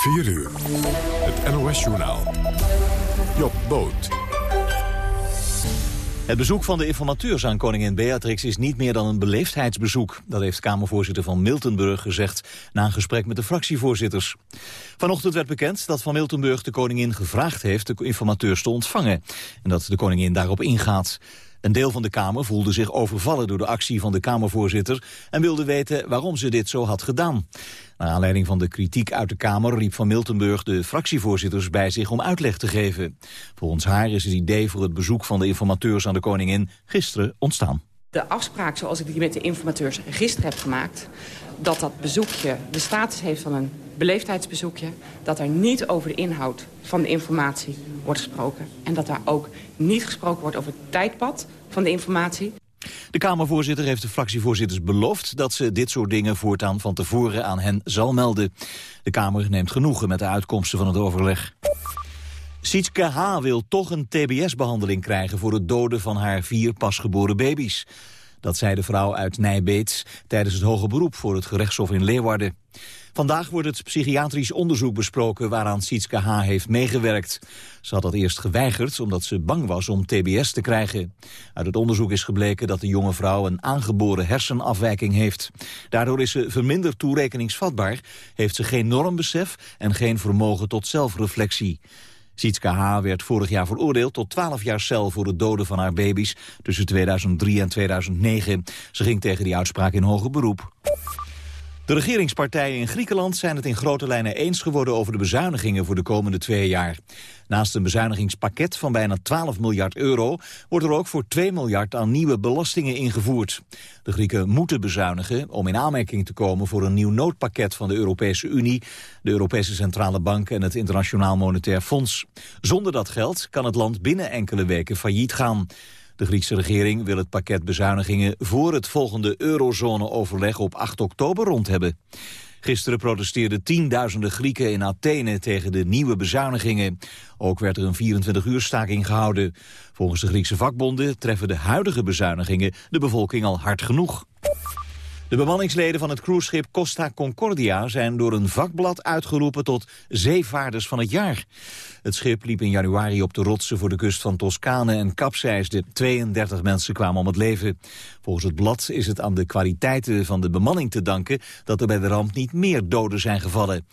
4 uur. Het NOS-journaal. Job Boot. Het bezoek van de informateurs aan koningin Beatrix is niet meer dan een beleefdheidsbezoek. Dat heeft Kamervoorzitter van Miltenburg gezegd na een gesprek met de fractievoorzitters. Vanochtend werd bekend dat Van Miltenburg de koningin gevraagd heeft de informateurs te ontvangen. En dat de koningin daarop ingaat. Een deel van de Kamer voelde zich overvallen door de actie van de Kamervoorzitter en wilde weten waarom ze dit zo had gedaan. Naar aanleiding van de kritiek uit de Kamer riep Van Miltenburg de fractievoorzitters bij zich om uitleg te geven. Volgens haar is het idee voor het bezoek van de informateurs aan de koningin gisteren ontstaan. De afspraak zoals ik die met de informateurs gisteren heb gemaakt... dat dat bezoekje de status heeft van een beleefdheidsbezoekje... dat er niet over de inhoud van de informatie wordt gesproken. En dat daar ook niet gesproken wordt over het tijdpad van de informatie. De Kamervoorzitter heeft de fractievoorzitters beloofd dat ze dit soort dingen voortaan van tevoren aan hen zal melden. De Kamer neemt genoegen met de uitkomsten van het overleg. Sietske H. wil toch een tbs-behandeling krijgen voor het doden van haar vier pasgeboren baby's. Dat zei de vrouw uit Nijbeets tijdens het hoge beroep voor het gerechtshof in Leeuwarden. Vandaag wordt het psychiatrisch onderzoek besproken waaraan Sietske H. heeft meegewerkt. Ze had dat eerst geweigerd omdat ze bang was om tbs te krijgen. Uit het onderzoek is gebleken dat de jonge vrouw een aangeboren hersenafwijking heeft. Daardoor is ze verminderd toerekeningsvatbaar, heeft ze geen normbesef en geen vermogen tot zelfreflectie. Sietske H. werd vorig jaar veroordeeld tot 12 jaar cel voor het doden van haar baby's tussen 2003 en 2009. Ze ging tegen die uitspraak in hoger beroep. De regeringspartijen in Griekenland zijn het in grote lijnen eens geworden over de bezuinigingen voor de komende twee jaar. Naast een bezuinigingspakket van bijna 12 miljard euro wordt er ook voor 2 miljard aan nieuwe belastingen ingevoerd. De Grieken moeten bezuinigen om in aanmerking te komen voor een nieuw noodpakket van de Europese Unie, de Europese Centrale Bank en het Internationaal Monetair Fonds. Zonder dat geld kan het land binnen enkele weken failliet gaan. De Griekse regering wil het pakket bezuinigingen voor het volgende eurozone-overleg op 8 oktober rond hebben. Gisteren protesteerden tienduizenden Grieken in Athene tegen de nieuwe bezuinigingen. Ook werd er een 24-uur staking gehouden. Volgens de Griekse vakbonden treffen de huidige bezuinigingen de bevolking al hard genoeg. De bemanningsleden van het cruiseschip Costa Concordia zijn door een vakblad uitgeroepen tot zeevaarders van het jaar. Het schip liep in januari op de rotsen voor de kust van Toscane en kapseisde. 32 mensen kwamen om het leven. Volgens het blad is het aan de kwaliteiten van de bemanning te danken dat er bij de ramp niet meer doden zijn gevallen.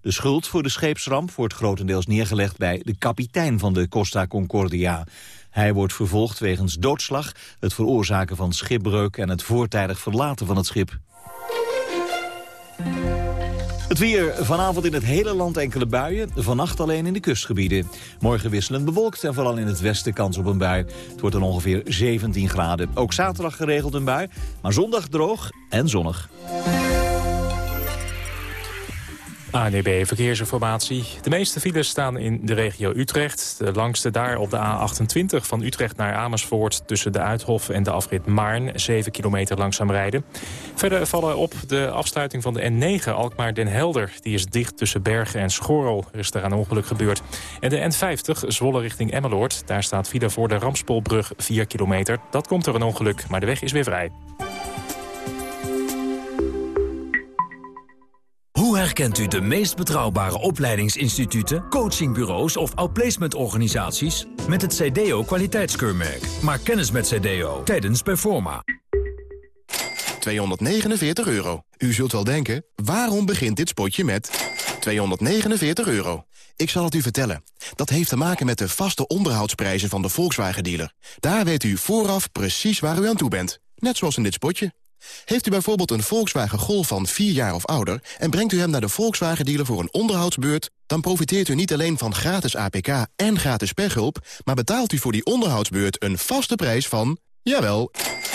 De schuld voor de scheepsramp wordt grotendeels neergelegd bij de kapitein van de Costa Concordia. Hij wordt vervolgd wegens doodslag, het veroorzaken van schipbreuk en het voortijdig verlaten van het schip. Het weer vanavond in het hele land enkele buien. Vannacht alleen in de kustgebieden. Morgen wisselend bewolkt en vooral in het westen kans op een bui. Het wordt dan ongeveer 17 graden. Ook zaterdag geregeld een bui, maar zondag droog en zonnig. ANEB Verkeersinformatie. De meeste files staan in de regio Utrecht. De langste daar op de A28 van Utrecht naar Amersfoort... tussen de Uithof en de afrit Maarn. 7 kilometer langzaam rijden. Verder vallen op de afsluiting van de N9 Alkmaar-Den Helder. Die is dicht tussen Bergen en Schorel. Er is daar een ongeluk gebeurd. En de N50 Zwolle richting Emmeloord. Daar staat file voor de Ramspolbrug 4 kilometer. Dat komt door een ongeluk, maar de weg is weer vrij. Hoe herkent u de meest betrouwbare opleidingsinstituten, coachingbureaus of outplacementorganisaties? Met het CDO kwaliteitskeurmerk. Maak kennis met CDO tijdens Performa. 249 euro. U zult wel denken, waarom begint dit spotje met 249 euro? Ik zal het u vertellen. Dat heeft te maken met de vaste onderhoudsprijzen van de Volkswagen-dealer. Daar weet u vooraf precies waar u aan toe bent. Net zoals in dit spotje. Heeft u bijvoorbeeld een Volkswagen Golf van 4 jaar of ouder... en brengt u hem naar de Volkswagen-dealer voor een onderhoudsbeurt... dan profiteert u niet alleen van gratis APK en gratis pechhulp... maar betaalt u voor die onderhoudsbeurt een vaste prijs van... jawel,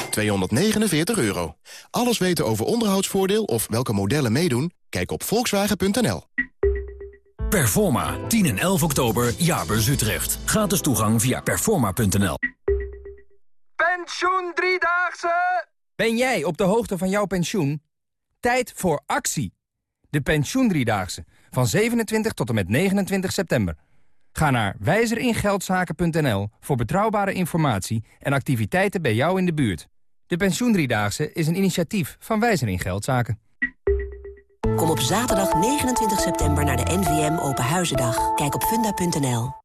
249 euro. Alles weten over onderhoudsvoordeel of welke modellen meedoen? Kijk op volkswagen.nl. Performa, 10 en 11 oktober, Jaarbeurs Utrecht. Gratis toegang via performa.nl. Pensioen Driedaagse! Ben jij op de hoogte van jouw pensioen? Tijd voor actie. De Pensioendriedaagse. Van 27 tot en met 29 september. Ga naar wijzeringeldzaken.nl voor betrouwbare informatie en activiteiten bij jou in de buurt. De Pensioendriedaagse is een initiatief van Wijzer in Geldzaken. Kom op zaterdag 29 september naar de NVM Open Huizendag. Kijk op funda.nl.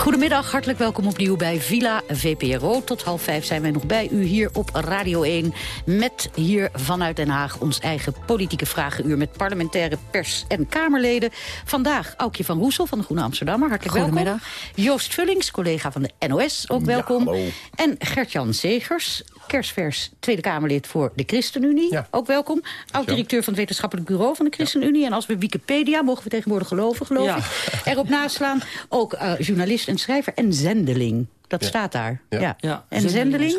Goedemiddag, hartelijk welkom opnieuw bij Villa VPRO. Tot half vijf zijn wij nog bij u hier op Radio 1... met hier vanuit Den Haag ons eigen politieke vragenuur... met parlementaire pers- en Kamerleden. Vandaag Aukje van Roesel van de Groene Amsterdammer, hartelijk welkom. Joost Vullings, collega van de NOS, ook welkom. en Gert-Jan Zegers, kerstvers Tweede Kamerlid voor de ChristenUnie. Ook welkom. Oud-directeur van het Wetenschappelijk Bureau van de ChristenUnie. En als we Wikipedia, mogen we tegenwoordig geloven, geloof Ja. ik, erop naslaan. Ook eh, journalist en schrijver en zendeling. Dat staat daar. Ja. Ja. En zendeling?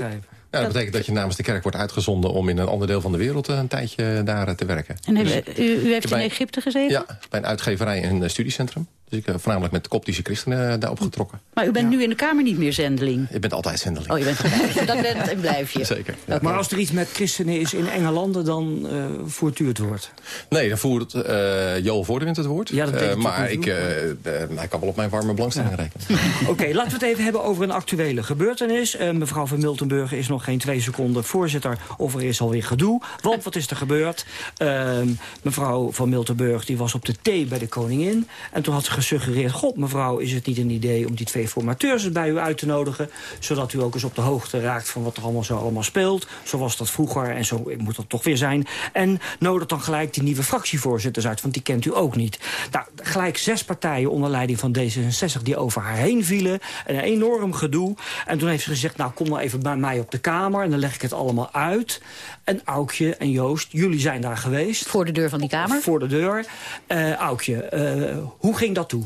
Ja, dat betekent dat je namens de kerk wordt uitgezonden... om in een ander deel van de wereld eh, een tijdje daar eh, te werken. En hebben- u, u heeft in bij- Egypte gezeten? Ja, bij een uitgeverij en een studiecentrum. Dus ik heb voornamelijk met koptische christenen eh, daarop getrokken. Maar u bent nu in de Kamer niet meer zendeling. Je bent altijd zendeling. Oh, je bent gebleven. Dat bent en blijf je. Zeker. Maar als er iets met christenen is in enge landen, dan eh, voert u het woord. Nee, dan voert eh Joel Voordewind het woord. Ja, dat Eh, maar ook ik, eh, eh, hij kan wel op mijn warme belangstelling rekenen. Oké, laten we het even hebben over een actuele gebeurtenis. Eh, mevrouw van Miltenburg is nog geen twee seconden voorzitter... of er is alweer gedoe. Want wat is er gebeurd? Ehm, mevrouw van Miltenburg die was op de thee bij de koningin. En toen had ze gesuggereerd... God, mevrouw, is het niet een idee om die twee formateurs bij u uit te nodigen... zodat u ook eens op de hoogte raakt van wat er allemaal zo allemaal speelt. Zo was dat vroeger en zo moet dat toch weer zijn. En nodig dan gelijk die nieuwe fractievoorzitters uit... want die kent u ook niet. Nou, gelijk zes partijen onder leiding van D66 die over haar heen vielen. Een enorm gedoe. En toen heeft ze gezegd, nou kom nou even bij mij op de Kamer... en dan leg ik het allemaal uit. En Aukje en Joost, jullie zijn daar geweest. Voor de deur van die Kamer? Voor de deur. Eh Aukje, eh, hoe ging dat toe?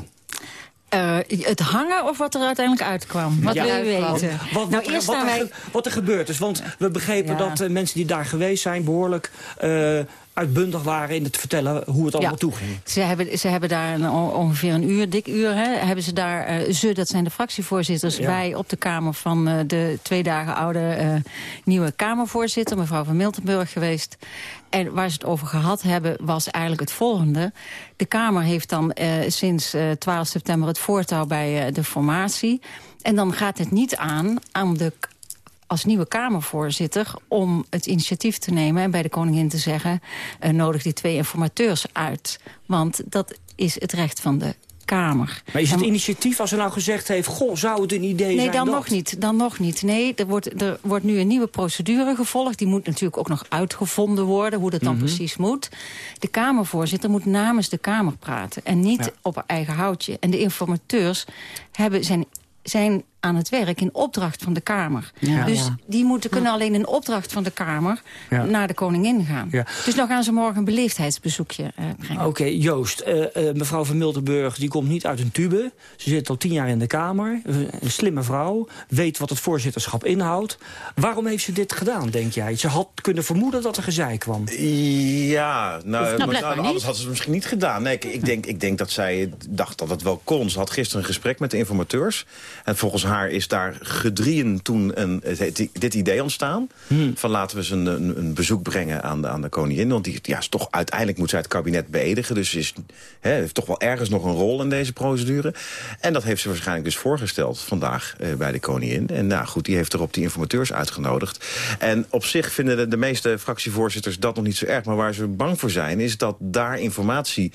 Eh, het hangen of wat er uiteindelijk uitkwam? Wat Ja. wil je weten? Wat, nou, wat, eerst wat, er, wij... wat er gebeurd is. Want we begrepen Ja. dat mensen die daar geweest zijn... behoorlijk eh, uitbundig waren in het vertellen hoe het allemaal Ja. toeging. Ze hebben, ze hebben daar een, ongeveer een uur, dik uur, hè, hebben ze daar, eh, ze, dat zijn de fractievoorzitters, Ja. wij op de Kamer van eh, de twee dagen oude eh, nieuwe Kamervoorzitter, mevrouw van Miltenburg geweest. En waar ze het over gehad hebben, was eigenlijk het volgende. De Kamer heeft dan sinds eh, 12 september het voortouw bij de formatie. En dan gaat het niet aan aan de als nieuwe Kamervoorzitter om het initiatief te nemen... en bij de koningin te zeggen, eh, nodig die twee informateurs uit. Want dat is het recht van de Kamer. Maar is het initiatief als ze nou gezegd heeft... goh, zou het een idee Nee, zijn dan dat? nog niet. Dan nog niet. Nee, er wordt, er wordt nu een nieuwe procedure gevolgd. Die moet natuurlijk ook nog uitgevonden worden, hoe dat dan Mhm. precies moet. De Kamervoorzitter moet namens de Kamer praten en niet Ja. op haar eigen houtje. En de informateurs hebben, zijn, zijn aan het werk in opdracht van de Kamer. Ja. Dus Ja. die moeten, kunnen alleen in opdracht van de Kamer Ja. naar de koningin gaan. Ja. Dus dan gaan ze morgen een beleefdheidsbezoekje eh, brengen. Oké, Joost, eh, eh, mevrouw van Miltenburg die komt niet uit een tube. Ze zit al tien jaar in de Kamer. Een slimme vrouw, weet wat het voorzitterschap inhoudt. Waarom heeft ze dit gedaan, denk jij? Ze had kunnen vermoeden dat er gezeik kwam. Ja, nou, maar blijkbaar nou, anders had ze het misschien niet gedaan. Nee, ik, ik, denk, ik denk dat zij dacht dat het wel kon. Ze had gisteren een gesprek met de informateurs. En volgens haar is daar gedrieën toen een, het- dit idee ontstaan. Van laten we eens een, een, een bezoek brengen aan de, aan de koningin. Want die, ja, is toch, uiteindelijk moet zij het kabinet beëdigen. Dus ze is, heeft toch wel ergens nog een rol in deze procedure. En dat heeft ze waarschijnlijk dus voorgesteld vandaag eh, bij de koningin. En nou goed, die heeft erop die informateurs uitgenodigd. En op zich vinden de, de meeste fractievoorzitters dat nog niet zo erg. Maar waar ze bang voor zijn, is dat daar informatie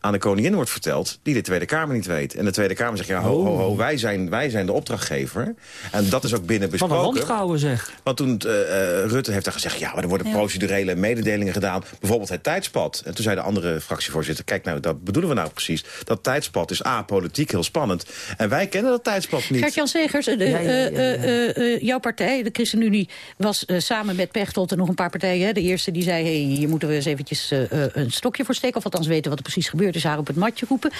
aan de koningin wordt verteld... die de Tweede Kamer niet weet. En de Tweede Kamer zegt, ja, ho, ho, ho, wij zijn, wij zijn de opdrachtgever. En dat is ook binnen Van besproken. een wantrouwen, zeg. Want toen eh, eh, Rutte heeft daar gezegd... ja, maar er worden Ja. procedurele mededelingen gedaan. Bijvoorbeeld het tijdspad. En toen zei de andere fractievoorzitter... kijk, nou, dat bedoelen we nou precies. Dat tijdspad is A, politiek heel spannend. En wij kennen dat tijdspad niet. Gert-Jan Segers, eh, de, Ja, ja, ja, ja. eh, eh, eh, jouw partij, de ChristenUnie, was samen met Pechtold en nog een paar partijen. Hè, de eerste die zei, hey, hier moeten we eens eventjes een stokje voor steken. Of althans weten wat er precies gebeurd is, haar op het matje roepen.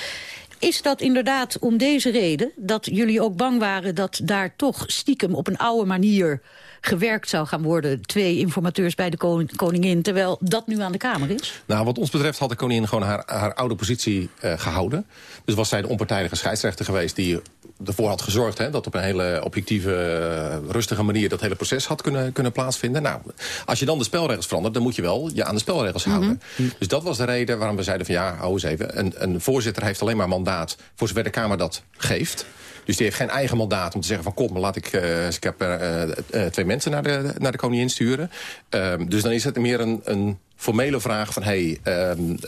Is dat inderdaad om deze reden, dat jullie ook bang waren... dat daar toch stiekem op een oude manier gewerkt zou gaan worden... twee informateurs bij de koning- koningin, terwijl dat nu aan de Kamer is? Nou, wat ons betreft had de koningin gewoon haar, haar oude positie eh, gehouden. Dus was zij de onpartijdige scheidsrechter geweest... die ervoor had gezorgd... Hè, dat op een hele objectieve, eh, rustige manier... dat hele proces had kunnen, kunnen plaatsvinden. Nou, als je dan de spelregels verandert... dan moet je wel je aan de spelregels houden. Dus dat was de reden waarom we zeiden van... ja, hou eens even, een, een voorzitter heeft alleen maar mandaat... voor zover de Kamer dat geeft... Dus die heeft geen eigen mandaat om te zeggen van... kom, laat ik, uh, ik heb uh, uh, twee mensen naar de, naar de koningin sturen. Ehm, dus dan is het meer een, een formele vraag van... hey, um,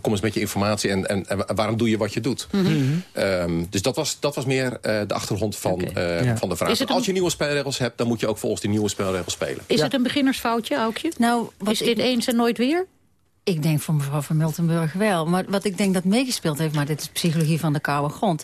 kom eens met je informatie en, en, en, waarom doe je wat je doet? Mm -hmm. um, dus dat was, dat was meer de achtergrond van, okay. ja. van de vraag. Een... Als je nieuwe spelregels hebt, dan moet je ook volgens die nieuwe spelregels spelen. Is ja. het een beginnersfoutje, Aukje? Nou, is dit ik... eens en nooit weer? Ik denk voor mevrouw van Miltenburg wel. Maar wat ik denk dat meegespeeld heeft, maar dit is psychologie van de koude grond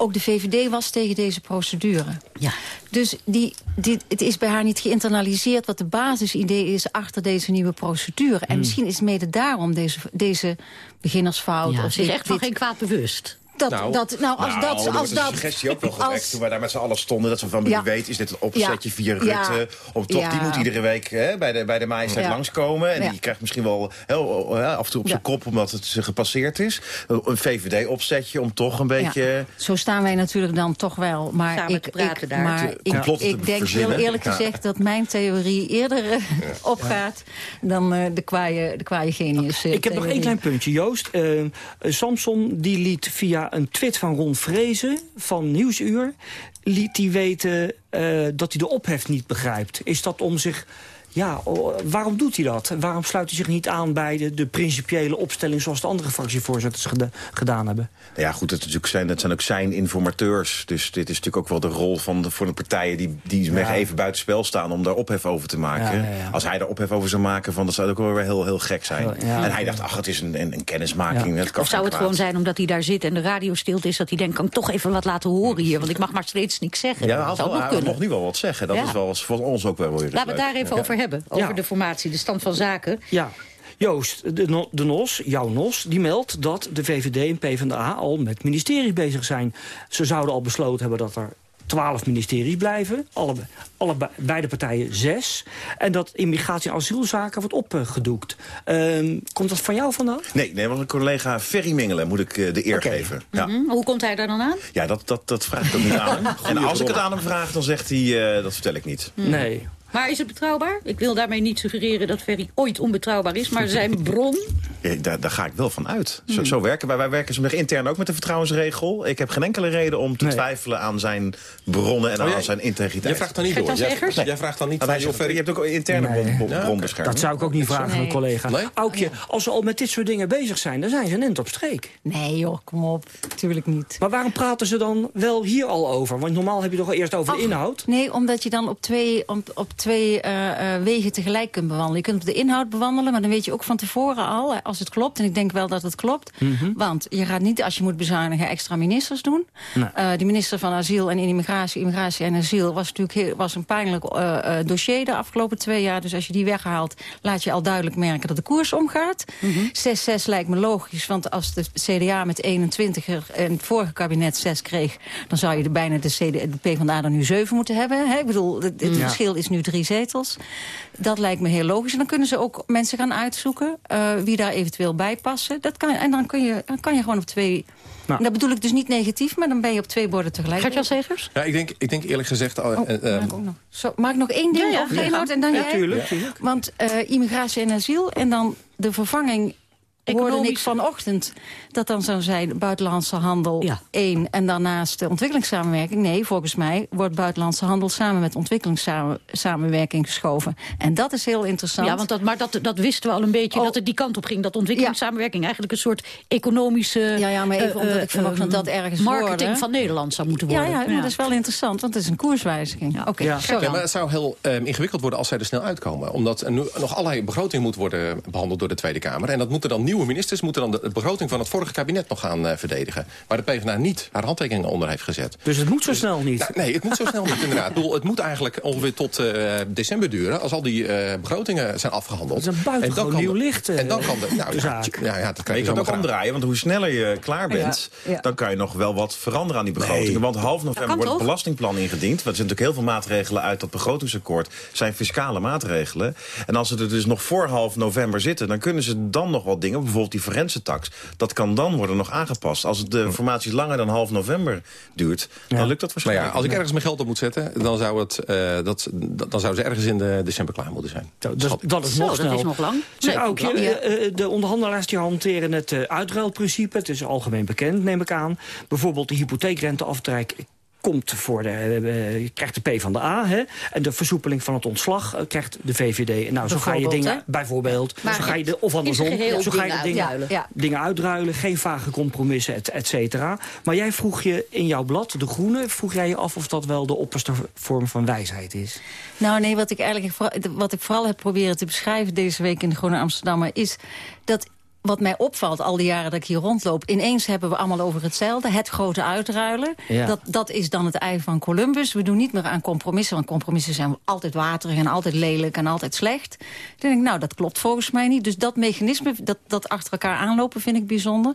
ook de VVD was tegen deze procedure. Ja. Dus die, die, het is bij haar niet geïnternaliseerd wat de basisidee is achter deze nieuwe procedure. En Hmm. misschien is mede daarom deze, deze beginnersfout... Ja, of ze is dit- echt van dit- geen kwaad bewust. Dat, Nou, dat, nou, als nou, dat, als dat, suggestie ook wel gewekt als- toen wij daar met z'n allen stonden. Dat ze van, Ja. wie weet, is dit een opzetje Ja. via Ja. Rutte? Of toch, die moet iedere week hè, bij, de, bij de majesteit Ja. langskomen. En Ja. die krijgt misschien wel heel, hè, af en toe op zijn Ja. kop omdat het gepasseerd is. Een VVD-opzetje om toch een beetje... Ja, zo staan wij natuurlijk dan toch wel. Maar Samen ik, te praten ik, daar. Maar Te- ik, ik denk heel eerlijk Ja. gezegd dat mijn theorie eerder eh, opgaat dan eh, de kwaaie, de kwaaie genius. eh, Ik heb nog één klein puntje, Joost. Eh, eh, Samson die liet via een tweet van Ron Vrezen van Nieuwsuur... liet hij weten eh, dat hij de ophef niet begrijpt. Is dat om zich... Ja, waarom doet hij dat? Waarom sluit hij zich niet aan bij de, de principiële opstelling... zoals de andere fractievoorzitters geda- gedaan hebben? Nou ja, goed, het, is natuurlijk zijn, het zijn ook zijn informateurs. Dus dit is natuurlijk ook wel de rol van de, voor de partijen... die, die Ja. even buitenspel staan om daar ophef over te maken. Ja, ja, ja. Als hij daar ophef over zou maken, van, dat zou ook wel weer heel, heel gek zijn. Ja. en hij dacht, ach, het is een, een, een kennismaking. Ja. Het kan Of zou het gewoon zijn omdat hij daar zit en de radio stilte is... dat hij denkt, kan ik toch even wat laten horen hier? Want ik mag maar steeds niks zeggen. Ja, dat hij, zou had ook wel, nog hij kunnen. mocht nu wel wat zeggen. Dat Ja. is wel voor ons ook wel weer Laten we het daar even Ja. over hebben. Over Ja. de formatie, de stand van zaken. Ja. Joost, de, de NOS, jouw NOS, die meldt dat de VVD en PvdA al met ministeries bezig zijn. Ze zouden al besloten hebben dat er twaalf ministeries blijven. Alle, alle, beide partijen zes. En dat immigratie- en asielzaken wordt opgedoekt. Ehm, komt dat van jou vandaan? Nee, nee, was een collega Ferry Mingelen, moet ik eh, de eer geven. Ja, Hm? Hoe komt hij daar dan aan? ja dat, dat, dat vraag ik ook niet aan hem. En als ik het aan hem vraag, dan zegt hij, eh, dat vertel ik niet. Nee. Maar is het betrouwbaar? Ik wil daarmee niet suggereren dat Ferry ooit onbetrouwbaar is. Maar zijn bron... Ja, daar, daar ga ik wel van uit. Zo, zo werken wij. Wij werken intern ook met de vertrouwensregel. Ik heb geen enkele reden om te Nee. twijfelen aan zijn bronnen en Oh, aan jij- zijn integriteit. Jij vraagt dan niet door. Jij, Segers? jij vraagt dan niet wij joh, zeggen, je hebt ook interne Nee. bron, bron- bronbescherming. Dat zou ik ook niet vragen aan een Nee. collega. Nee? Aukje, als ze al met dit soort dingen bezig zijn... dan zijn ze net op streek. Nee joh, kom op. Tuurlijk niet. Maar waarom praten ze dan wel hier al over? Want normaal heb je toch al eerst over de inhoud? Nee, omdat je dan op twee, op, op twee eh, eh, wegen tegelijk kunt bewandelen. Je kunt op de inhoud bewandelen, maar dan weet je ook van tevoren al... eh, als het klopt, en ik denk wel dat het klopt. Want je gaat niet, als je moet bezuinigen, extra ministers doen. Nee. De minister van Asiel en Immigratie, Immigratie en Asiel... was natuurlijk heel, was een pijnlijk dossier de afgelopen twee jaar. Dus als je die weghaalt, laat je al duidelijk merken dat de koers omgaat. 6-6 lijkt me logisch, want als de CDA met 21 er in het vorige kabinet 6 kreeg... dan zou je er bijna de, CD, de PvdA er nu 7 moeten hebben. Hè? Ik bedoel, het, het Ja. verschil is nu drie zetels. Dat lijkt me heel logisch. En dan kunnen ze ook mensen gaan uitzoeken eh, wie daar eventueel bij passen. Dat kan, en dan, kun je, dan kan je gewoon op twee... Nou. Dat bedoel ik dus niet negatief, maar dan ben je op twee borden tegelijk. Gert-Jan Segers? Ja, ik, denk, ik denk eerlijk gezegd... al, Oh, eh, eh, mag, ik ook nog. Zo, één ding Ja, ja, en dan Ja, jij? tuurlijk, tuurlijk. Want eh, immigratie en asiel en dan de vervanging... hoorde ik Economisch- vanochtend dat dan zou zijn buitenlandse handel Ja. één... en daarnaast de ontwikkelingssamenwerking. Nee, volgens mij wordt buitenlandse handel samen met ontwikkelingssamenwerking geschoven. En dat is heel interessant. Ja, want dat, maar dat, dat wisten we al een beetje, Oh. dat het die kant op ging. Dat ontwikkelingssamenwerking eigenlijk een soort economische... Ja, ja, maar even eh, omdat eh, ik vanochtend dat ergens Marketing hoorde. van Nederland zou moeten ja, worden. ja, maar dat is wel interessant, want het is een koerswijziging. Oké, Ja. sorry. Ja, maar het zou heel eh, ingewikkeld worden als zij er snel uitkomen. Omdat er nu nog allerlei begroting moet worden behandeld door de Tweede Kamer. En dat moeten dan nieuwe ministers moeten dan de, de begroting van het vorige kabinet nog gaan eh, verdedigen. Waar de PvdA niet haar handtekeningen onder heeft gezet. Dus het moet zo snel niet. Nou, nee, het moet zo snel niet inderdaad. Bedoel, het moet eigenlijk ongeveer tot eh, december duren... als al die eh, begrotingen zijn afgehandeld. Dat is een buitengewoon En dan kan nieuw licht, eh, En dan kan de, nou, ja, zaak. Ja, ja, dat kan je je kan ook omdraaien, want hoe sneller je klaar bent... Ja, ja. dan kan je nog wel wat veranderen aan die begrotingen. Nee. Want half november wordt het toch? belastingplan ingediend. Want er zijn natuurlijk heel veel maatregelen uit dat begrotingsakkoord... zijn fiscale maatregelen. En als ze er dus nog voor half november zitten... dan kunnen ze dan nog wat dingen... bijvoorbeeld die forense tax... dat kan dan worden nog aangepast. Als de formatie langer dan half november duurt, dan lukt dat Maar waarschijnlijk. ja, als ik ergens mijn geld op moet zetten... dan zou, het, eh, dat, dan zou ze ergens in de december klaar moeten zijn. Dat, dat is Zo, nog dat is nog lang. Nee, lang, ja. eh, eh, de onderhandelaars die hanteren het uitruilprincipe. Het is algemeen bekend, neem ik aan. Bijvoorbeeld de hypotheekrenteaftrek komt voor de, eh, eh, krijgt de P van de A. Hè? En de versoepeling van het ontslag eh, krijgt de VVD. Nou, zo ga je dingen, hè? bijvoorbeeld, Maar zo ga je de, of andersom, zo ga je dingen dingen, uitruilen. Ja. dingen uitruilen. Geen vage compromissen, et, et cetera. Maar jij vroeg je in jouw blad, De Groene, vroeg jij je af of dat wel de opperste vorm van wijsheid is. Nou nee, wat ik eigenlijk vooral- wat ik vooral heb proberen te beschrijven deze week in de Groene Amsterdammer is dat wat mij opvalt al die jaren dat ik hier rondloop... ineens hebben we allemaal over hetzelfde, het grote uitruilen. Ja. Dat, dat is dan het ei van Columbus. We doen niet meer aan compromissen, want compromissen zijn altijd waterig... en altijd lelijk en altijd slecht. Dan denk ik, nou, dat klopt volgens mij niet. Dus dat mechanisme, dat, dat achter elkaar aanlopen, vind ik bijzonder.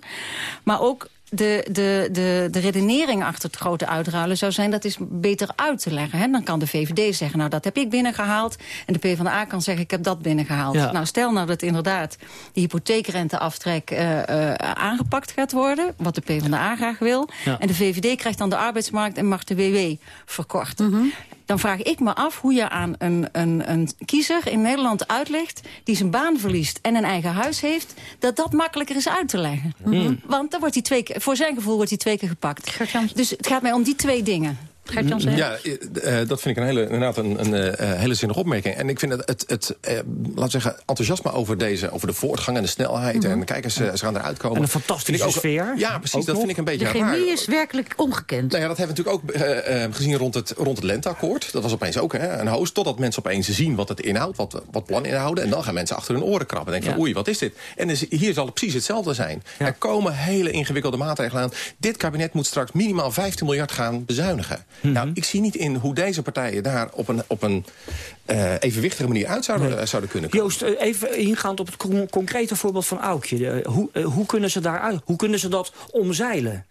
Maar ook de, de, de, de redenering achter het grote uitruilen zou zijn... dat is beter uit te leggen. Hè? Dan kan de VVD zeggen, nou, dat heb ik binnengehaald... en de PvdA kan zeggen, ik heb dat binnengehaald. Ja. Nou, stel nou dat inderdaad die hypotheekrenteaftrek eh, aangepakt gaat worden... wat de PvdA graag wil... Ja. en de VVD krijgt dan de arbeidsmarkt en mag de WW verkorten. Dan vraag ik me af hoe je aan een, een, een kiezer in Nederland uitlegt... die zijn baan verliest en een eigen huis heeft... dat dat makkelijker is uit te leggen. Mhm. Want dan wordt hij twee keer, voor zijn gevoel wordt hij twee keer gepakt. Dus het gaat mij om die twee dingen. Gert-Jan zegt? Ja, eh, eh, dat vind ik een hele, inderdaad een, een eh, hele zinnige opmerking. En ik vind het, het, het eh, laten we zeggen, enthousiasme over, deze, over de voortgang en de snelheid. Mhm. En kijk eens, eh, ze gaan eruit komen. En een fantastische ook- sfeer. Ja, precies, Ook dat nog. vind ik een beetje De raar. chemie is werkelijk ongekend. Nou ja, dat hebben we natuurlijk ook eh, gezien rond het, rond het lenteakkoord. Dat was opeens ook hè, een host. Totdat mensen opeens zien wat het inhoudt, wat, wat plan inhouden. En dan gaan mensen achter hun oren krabben. En denken van oei, wat is dit? En dus hier zal het precies hetzelfde zijn. Er komen hele ingewikkelde maatregelen aan. Dit kabinet moet straks minimaal 15 miljard gaan bezuinigen. Mhm. Nou, ik zie niet in hoe deze partijen daar op een, op een eh, evenwichtige manier uit zouden, eh, zouden kunnen komen. Joost, eh, even ingaand op het con- concrete voorbeeld van Aukje. Hoe, hoe, kunnen ze daaruit, hoe kunnen ze dat omzeilen,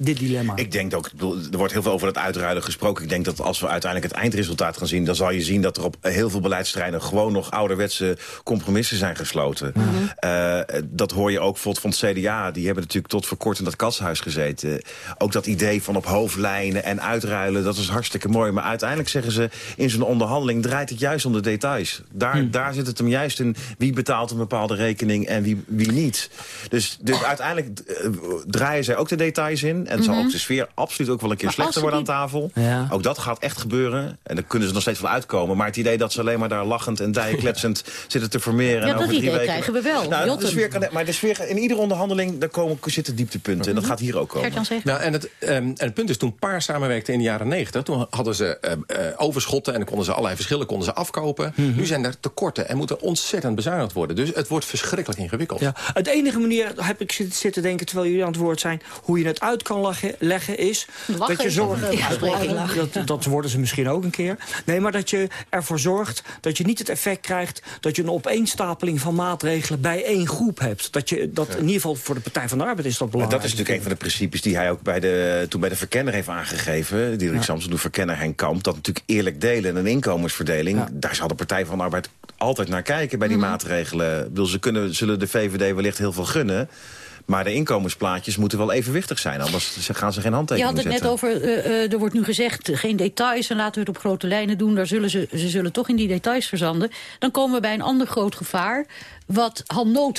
dit dilemma? Ik denk ook, ik bedoel, er wordt heel veel over dat uitruilen gesproken. Ik denk dat als we uiteindelijk het eindresultaat gaan zien... dan zal je zien dat er op heel veel beleidsterreinen... gewoon nog ouderwetse compromissen zijn gesloten. Eh, dat hoor je ook bijvoorbeeld van het CDA. Die hebben natuurlijk tot voor kort in dat katshuis gezeten. Ook dat idee van op hoofdlijnen en uitruilen, dat is hartstikke mooi. Maar uiteindelijk zeggen ze, in zo'n onderhandeling draait het juist om de details. Daar, daar zit het hem juist in wie betaalt een bepaalde rekening en wie, wie niet. Dus, dus uiteindelijk eh, draaien zij ook de details in. En zal Mhm. ook de sfeer absoluut ook wel een keer Maar slechter worden aan tafel. Ja. Ook dat gaat echt gebeuren. En daar kunnen ze nog steeds wel uitkomen. Maar het idee dat ze alleen maar daar lachend en dijenkletsend zitten te formeren... Ja, en dat over drie idee weken... krijgen we wel. Nou, de sfeer kan, maar de sfeer, in iedere onderhandeling daar komen, zitten dieptepunten. En dat gaat hier ook komen. Nou, en, het, ehm, en het punt is, toen Paar samenwerkte in de jaren 90... toen hadden ze eh, eh, overschotten en dan konden ze allerlei verschillen konden ze afkopen. Nu zijn er tekorten en moeten ontzettend bezuinigd worden. Dus het wordt verschrikkelijk ingewikkeld. Ja, het enige manier, heb ik zit- zitten denken terwijl jullie aan het woord zijn... hoe je het uit kan leggen, leggen is... Lachen dat je zorgt, dat, dat worden ze misschien ook een keer. Nee, maar dat je ervoor zorgt dat je niet het effect krijgt... dat je een opeenstapeling van maatregelen bij één groep hebt. Dat je, dat in ieder geval voor de Partij van de Arbeid is dat Maar belangrijk. dat is natuurlijk een van de principes die hij ook bij de, toen bij de verkenner heeft aangegeven. Diederik Ja. Samson, de verkenner Henk Kamp. Dat natuurlijk eerlijk delen en een inkomensverdeling. Daar zal de Partij van de Arbeid altijd naar kijken bij die Mhm. maatregelen. Ik bedoel, ze kunnen, zullen de VVD wellicht heel veel gunnen. Maar de inkomensplaatjes moeten wel evenwichtig zijn. Anders gaan ze geen Je handtekening had het net zetten. over, eh, eh, er wordt nu gezegd, geen details... en laten we het op grote lijnen doen. Daar zullen ze, ze zullen toch in die details verzanden. Dan komen we bij een ander groot gevaar. Wat Han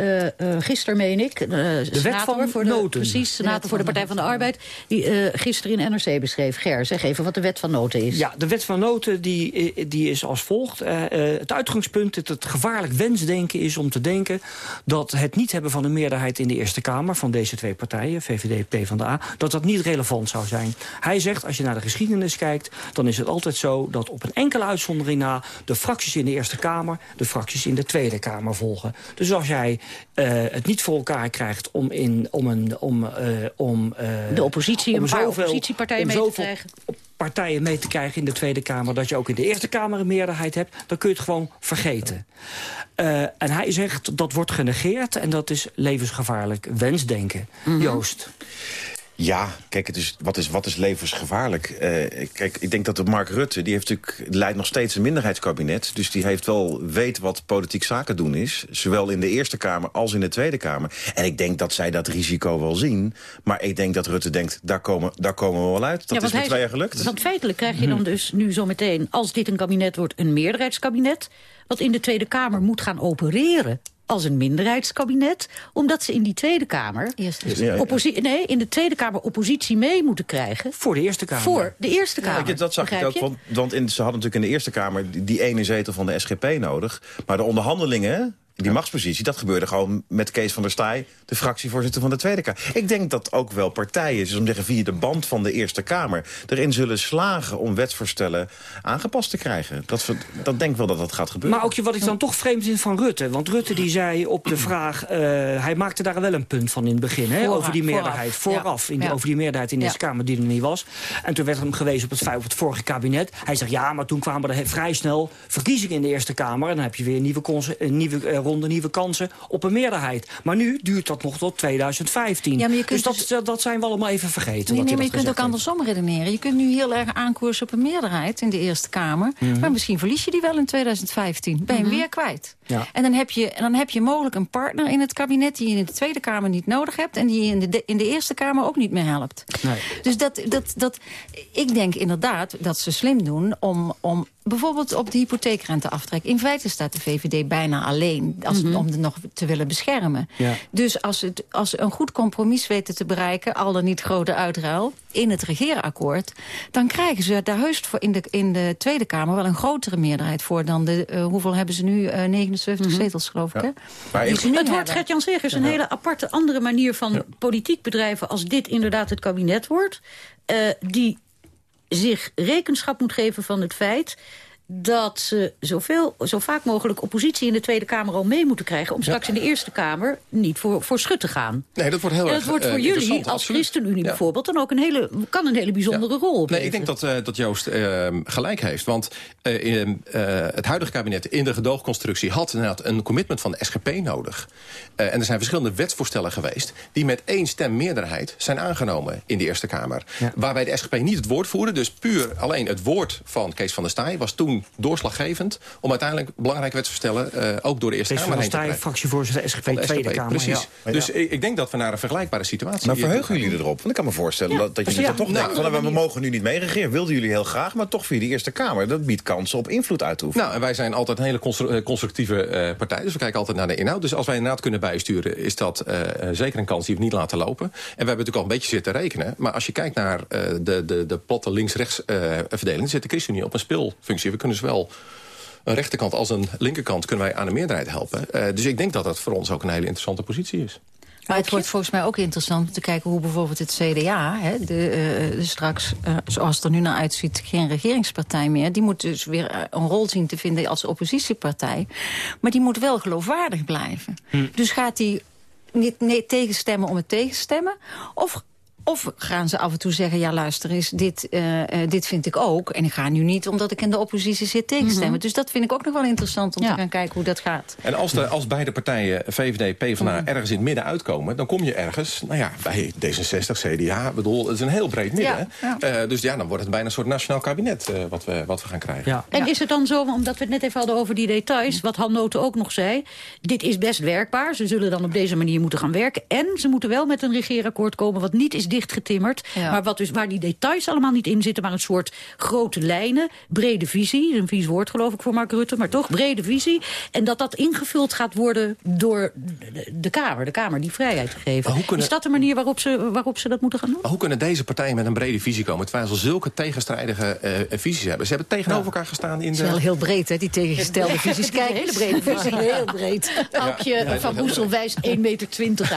Eh, eh, gisteren meen ik... de wet van voor de, noten. Precies, senator voor de Partij van de Arbeid... die eh, gisteren in NRC beschreef. Ger, zeg even wat de wet van noten is. Ja, de wet van noten die, eh, die is als volgt. Eh, eh, het uitgangspunt, het, het gevaarlijk wensdenken is om te denken... dat het niet hebben van een meerderheid in de Eerste Kamer... van deze twee partijen, VVD en PvdA... dat dat niet relevant zou zijn. Hij zegt, als je naar de geschiedenis kijkt... dan is het altijd zo dat op een enkele uitzondering na... de fracties in de Eerste Kamer de fracties in de Tweede Kamer volgen. Dus als jij eh, het niet voor elkaar krijgt om, in, om, een, om, eh, om eh, De oppositie, om een paar zoveel- oppositiepartijen mee te krijgen. partijen mee te krijgen in de Tweede Kamer... dat je ook in de Eerste Kamer een meerderheid hebt... dan kun je het gewoon vergeten. Eh, en hij zegt dat wordt genegeerd en dat is levensgevaarlijk wensdenken. Joost. Ja, kijk, het is, wat, is, wat is levensgevaarlijk? Uh, kijk, ik denk dat de Mark Rutte, die heeft natuurlijk, leidt nog steeds een minderheidskabinet. Dus die heeft wel weet wat politiek zaken doen is. Zowel in de Eerste Kamer als in de Tweede Kamer. En ik denk dat zij dat risico wel zien. Maar ik denk dat Rutte denkt, daar komen, daar komen we wel uit. Dat is met twee jaar gelukt. Want feitelijk krijg je dan dus nu zometeen, als dit een kabinet wordt, een meerderheidskabinet. Wat in de Tweede Kamer moet gaan opereren als een minderheidskabinet... omdat ze in die Tweede Kamer... Nee, in de Tweede Kamer oppositie mee moeten krijgen. Voor de Eerste Kamer. Voor de Eerste Kamer. Ja, dat zag ik ook, want, want in, ze hadden natuurlijk in de Eerste Kamer... die, die ene zetel van de SGP nodig. Maar de onderhandelingen die machtspositie, dat gebeurde gewoon met Kees van der Staaij... de fractievoorzitter van de Tweede Kamer. Ik denk dat ook wel partijen, dus om zeggen via de band van de Eerste Kamer... erin zullen slagen om wetsvoorstellen aangepast te krijgen. Dat, dat denk ik wel dat dat gaat gebeuren. Maar ook wat ik dan toch vreemd vind van Rutte. Want Rutte die zei op de vraag... Uh, hij maakte daar wel een punt van in het begin, hè, over die meerderheid. Vooraf, in die, over die meerderheid in de Eerste Kamer die er niet was. En toen werd hem gewezen op het op het vorige kabinet. Hij zegt, ja, maar toen kwamen er vrij snel verkiezingen in de Eerste Kamer... en dan heb je weer een nieuwe, een nieuwe uh, ronde nieuwe kansen op een meerderheid. Maar nu duurt dat nog tot 2015. Ja, maar je kunt dus, dus dat, dat zijn we allemaal even vergeten. Nee, nee maar je kunt ook andersom redeneren. Je kunt nu heel erg aankoersen op een meerderheid in de Eerste Kamer. Mhm. Maar misschien verlies je die wel in 2015. Ben je mm weer kwijt. Ja. En dan heb, je, dan heb je mogelijk een partner in het kabinet... die je in de Tweede Kamer niet nodig hebt... en die je in de, in de Eerste Kamer ook niet meer helpt. Nee. Dus dat, dat, dat, ik denk inderdaad dat ze slim doen om, om bijvoorbeeld op de hypotheekrenteaftrek. In feite staat de VVD bijna alleen als, mhm. om het nog te willen beschermen. Ja. Dus als, het, als ze een goed compromis weten te bereiken... al dan niet grote uitruil, in het regeerakkoord... dan krijgen ze daar heus voor in de, in de Tweede Kamer... wel een grotere meerderheid voor dan de... Uh, hoeveel hebben ze nu? Uh, 79 mm -hmm. zetels, geloof ik, hè? Maar het wordt, Gert-Jan Segers, een hele aparte andere manier van politiek bedrijven... als dit inderdaad het kabinet wordt... Uh, die zich rekenschap moet geven van het feit dat ze zoveel, zo vaak mogelijk oppositie in de Tweede Kamer al mee moeten krijgen... om straks in de Eerste Kamer niet voor, voor schut te gaan. Nee, dat wordt heel en dat wordt voor uh, jullie als ChristenUnie bijvoorbeeld... dan ook een hele, kan een hele bijzondere rol opleveren. Nee, ik denk dat, uh, dat Joost uh, gelijk heeft. Want in, het huidige kabinet in de gedoogconstructie... had inderdaad een commitment van de SGP nodig. en er zijn verschillende wetsvoorstellen geweest... die met één stem meerderheid zijn aangenomen in de Eerste Kamer. Waarbij de SGP niet het woord voerde. Dus puur alleen het woord van Kees van der Staaij was toen doorslaggevend... om uiteindelijk belangrijke wetsvoorstellen uh, ook door de Eerste Kamer heen te krijgen. fractievoorzitter SGP, de Tweede Kamer. Precies. Dus ik, ik, denk dat we naar een vergelijkbare situatie... Maar verheugen jullie erop? Want ik kan me voorstellen dat, dat jullie ja. toch nou, van, we mogen nu niet meeregeren. Wilden jullie heel graag, maar toch via de Eerste Kamer. Dat biedt kansen op invloed uit te oefenen. Nou, en wij zijn altijd een hele eh, constructieve uh, partij. Dus we kijken altijd naar de inhoud. Dus als wij inderdaad kunnen bijsturen... is dat uh, zeker een kans die we niet laten lopen. En we hebben natuurlijk al een beetje zitten rekenen. Maar als je kijkt naar de, de, de platte links-rechts verdeling... zit de ChristenUnie op een speelfunctie. We kunnen dus wel een rechterkant als een linkerkant kunnen wij aan de meerderheid helpen. Uh, dus ik denk dat dat voor ons ook een hele interessante positie is. Maar het wordt volgens mij ook interessant om te kijken hoe bijvoorbeeld het CDA... Hè, de, uh, straks, uh, zoals het er nu naar uitziet, geen regeringspartij meer... die moet dus weer een rol zien te vinden als oppositiepartij. Maar die moet wel geloofwaardig blijven. Hm. Dus gaat die niet nee, tegenstemmen om het tegenstemmen? Of of gaan ze af en toe zeggen, ja luister eens, dit, uh, dit vind ik ook. En ik ga nu niet, omdat ik in de oppositie zit, tegenstemmen. Mm Dus dat vind ik ook nog wel interessant om te gaan kijken hoe dat gaat. En als, de, als beide partijen, VVD, PvdA, mm. ergens in het midden uitkomen... dan kom je ergens, nou ja, bij D66, CDA, bedoel, het is een heel breed midden. Ja, ja. Uh, dus ja, dan wordt het bijna een soort nationaal kabinet uh, wat, we, wat we gaan krijgen. Ja. En is het dan zo, omdat we het net even hadden over die details... wat Han Noten ook nog zei, dit is best werkbaar. Ze zullen dan op deze manier moeten gaan werken. En ze moeten wel met een regeerakkoord komen wat niet is dichtgetimmerd. Maar wat dus, waar die details allemaal niet in zitten... maar een soort grote lijnen, brede visie. Een vies woord geloof ik voor Mark Rutte, maar toch brede visie. En dat dat ingevuld gaat worden door de Kamer. De Kamer die vrijheid geven. Is dat de manier waarop ze, waarop ze dat moeten gaan doen? Maar hoe kunnen deze partijen met een brede visie komen... terwijl ze zulke tegenstrijdige uh, visies hebben? Ze hebben tegenover elkaar gestaan in de... Het is wel heel breed, hè, die tegengestelde visies. Kijk, hele brede visie. Heel breed. Aukje van Boesel wijst 1,20 meter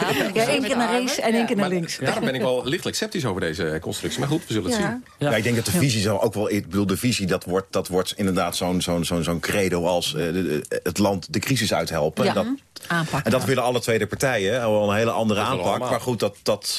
aan. Ja, één keer naar rechts en één keer naar links. Daarom ben ik wel lichtelijk sceptisch over deze constructie. Maar goed, we zullen het zien. Ja. ik denk dat de visie zo ook wel... Ik bedoel, de visie, dat wordt, dat wordt inderdaad zo'n zo'n zo'n zo'n credo als uh, het land de crisis uithelpen. Ja. Dat, aanpak, en dat willen alle tweede partijen. Wel een hele andere aanpak. Maar goed, dat, dat,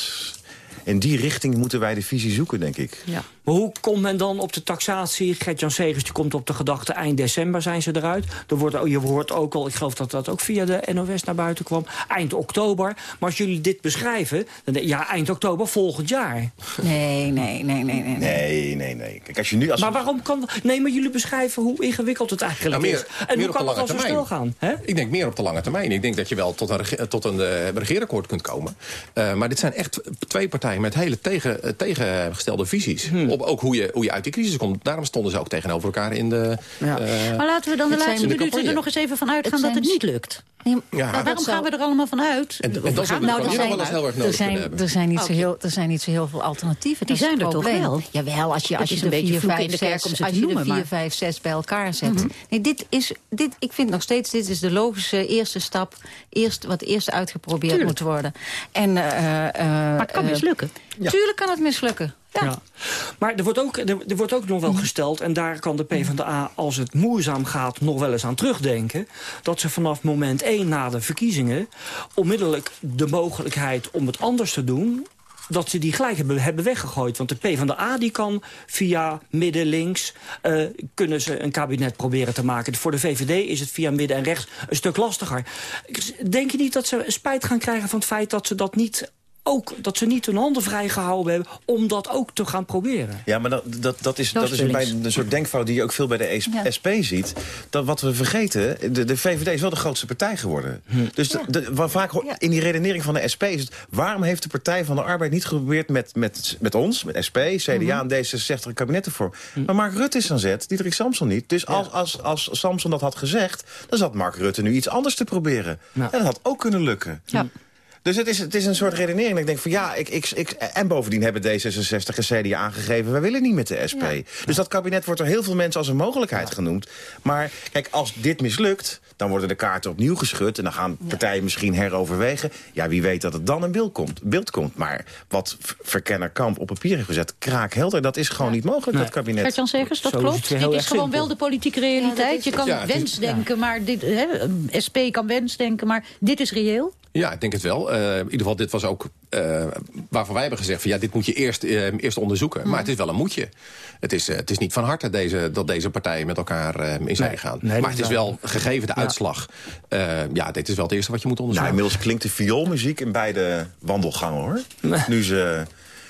in die richting moeten wij de visie zoeken, denk ik. Ja. Maar hoe komt men dan op de taxatie? Gert-Jan Segers die komt op de gedachte eind december zijn ze eruit. Er wordt, je hoort ook al, ik geloof dat dat ook via de NOS naar buiten kwam, eind oktober. Maar als jullie dit beschrijven, dan denk- ja, eind oktober volgend jaar. Nee, nee, nee, nee, nee. Nee, nee, nee. Kijk, als je nu... Als Maar waarom kan... Nee, maar jullie beschrijven hoe ingewikkeld het eigenlijk Nou, meer, is. En meer hoe op kan het al zo snel gaan? Hè? Ik denk meer op de lange termijn. Ik denk dat je wel tot een, rege- tot een eh, regeerakkoord kunt komen. Eh, maar dit zijn echt twee partijen met hele tegen, eh, tegengestelde visies. Hmm. Op ook hoe je, hoe je uit die crisis komt. Daarom stonden ze ook tegenover elkaar in de... eh, Maar laten we dan de laatste minuten campagne. er nog eens even van uitgaan Het dat het niet lukt. Ja. Dat waarom gaan we er allemaal van uit? En- en dat de er heel erg er zijn, hebben. er, zijn niet zo heel, er zijn niet zo heel veel alternatieven. Die zijn er toch wel? Jawel, als je, Het als je een de beetje 4, vloek in 5, de kerk 6, om ze als te noemen, 4, maar- 5, 6 bij elkaar zet. Nee, dit is, dit, ik vind nog steeds, dit is de logische eerste stap. Eerst, wat eerst uitgeprobeerd Tuurlijk. moet worden. En, eh, eh, Maar het kan eh, mislukken. Tuurlijk kan het mislukken. Ja. Ja. Maar er wordt, ook, er, er wordt ook nog wel gesteld... en daar kan de PvdA, als het moeizaam gaat, nog wel eens aan terugdenken... dat ze vanaf moment 1 na de verkiezingen... onmiddellijk de mogelijkheid om het anders te doen dat ze die gelijk hebben, hebben weggegooid. Want de PvdA die kan via midden-links... eh, kunnen ze een kabinet proberen te maken. Voor de VVD is het via midden en rechts een stuk lastiger. Denk je niet dat ze spijt gaan krijgen van het feit dat ze dat niet... Ook dat ze niet hun handen vrijgehouden hebben om dat ook te gaan proberen. Ja, maar dat, dat, dat is, dat is bij een soort denkfout die je ook veel bij de Ja. SP ziet. Dat wat we vergeten, de, de VVD is wel de grootste partij geworden. Dus de, de- wat vaak Ja. in die redenering van de SP is het... waarom heeft de Partij van de Arbeid niet geprobeerd met, met, met ons, met SP, CDA en D66 een kabinet ervoor? Maar Mark Rutte is aan zet, Diederik Samson niet. Dus als, als, als Samson dat had gezegd, dan zat Mark Rutte nu iets anders te proberen. Ja. En dat had ook kunnen lukken. Ja. Dus het is, het is een soort redenering. Ik denk van ja, ik, ik, ik, en bovendien hebben D66 en CDA aangegeven... wij willen niet met de SP. Dus dat kabinet wordt door heel veel mensen als een mogelijkheid genoemd. Maar kijk, als dit mislukt, dan worden de kaarten opnieuw geschud... en dan gaan partijen misschien heroverwegen. Ja, wie weet dat het dan een beeld komt. Beeld komt. Maar wat Verkenner Kamp op papier heeft gezet, kraakhelder... dat is gewoon niet mogelijk, dat kabinet. Gert-Jan Segers, dat Zo klopt. Dit is gewoon simpel. wel de politieke Ja, realiteit. je kan wensdenken, maar dit, hè, SP kan wensdenken, maar dit is reëel. Ja, ik denk het wel. Eh, in ieder geval, dit was ook eh, waarvan wij hebben gezegd... van ja, dit moet je eerst, eh, eerst onderzoeken. Maar het is wel een moetje. Het is, het is niet van harte deze, dat deze partijen met elkaar eh, in zee Nee, gaan. nee, maar het is wel, gegeven de uitslag... eh, ja, dit is wel het eerste wat je moet Nou, onderzoeken. inmiddels klinkt de vioolmuziek in beide wandelgangen, hoor. Nu ze...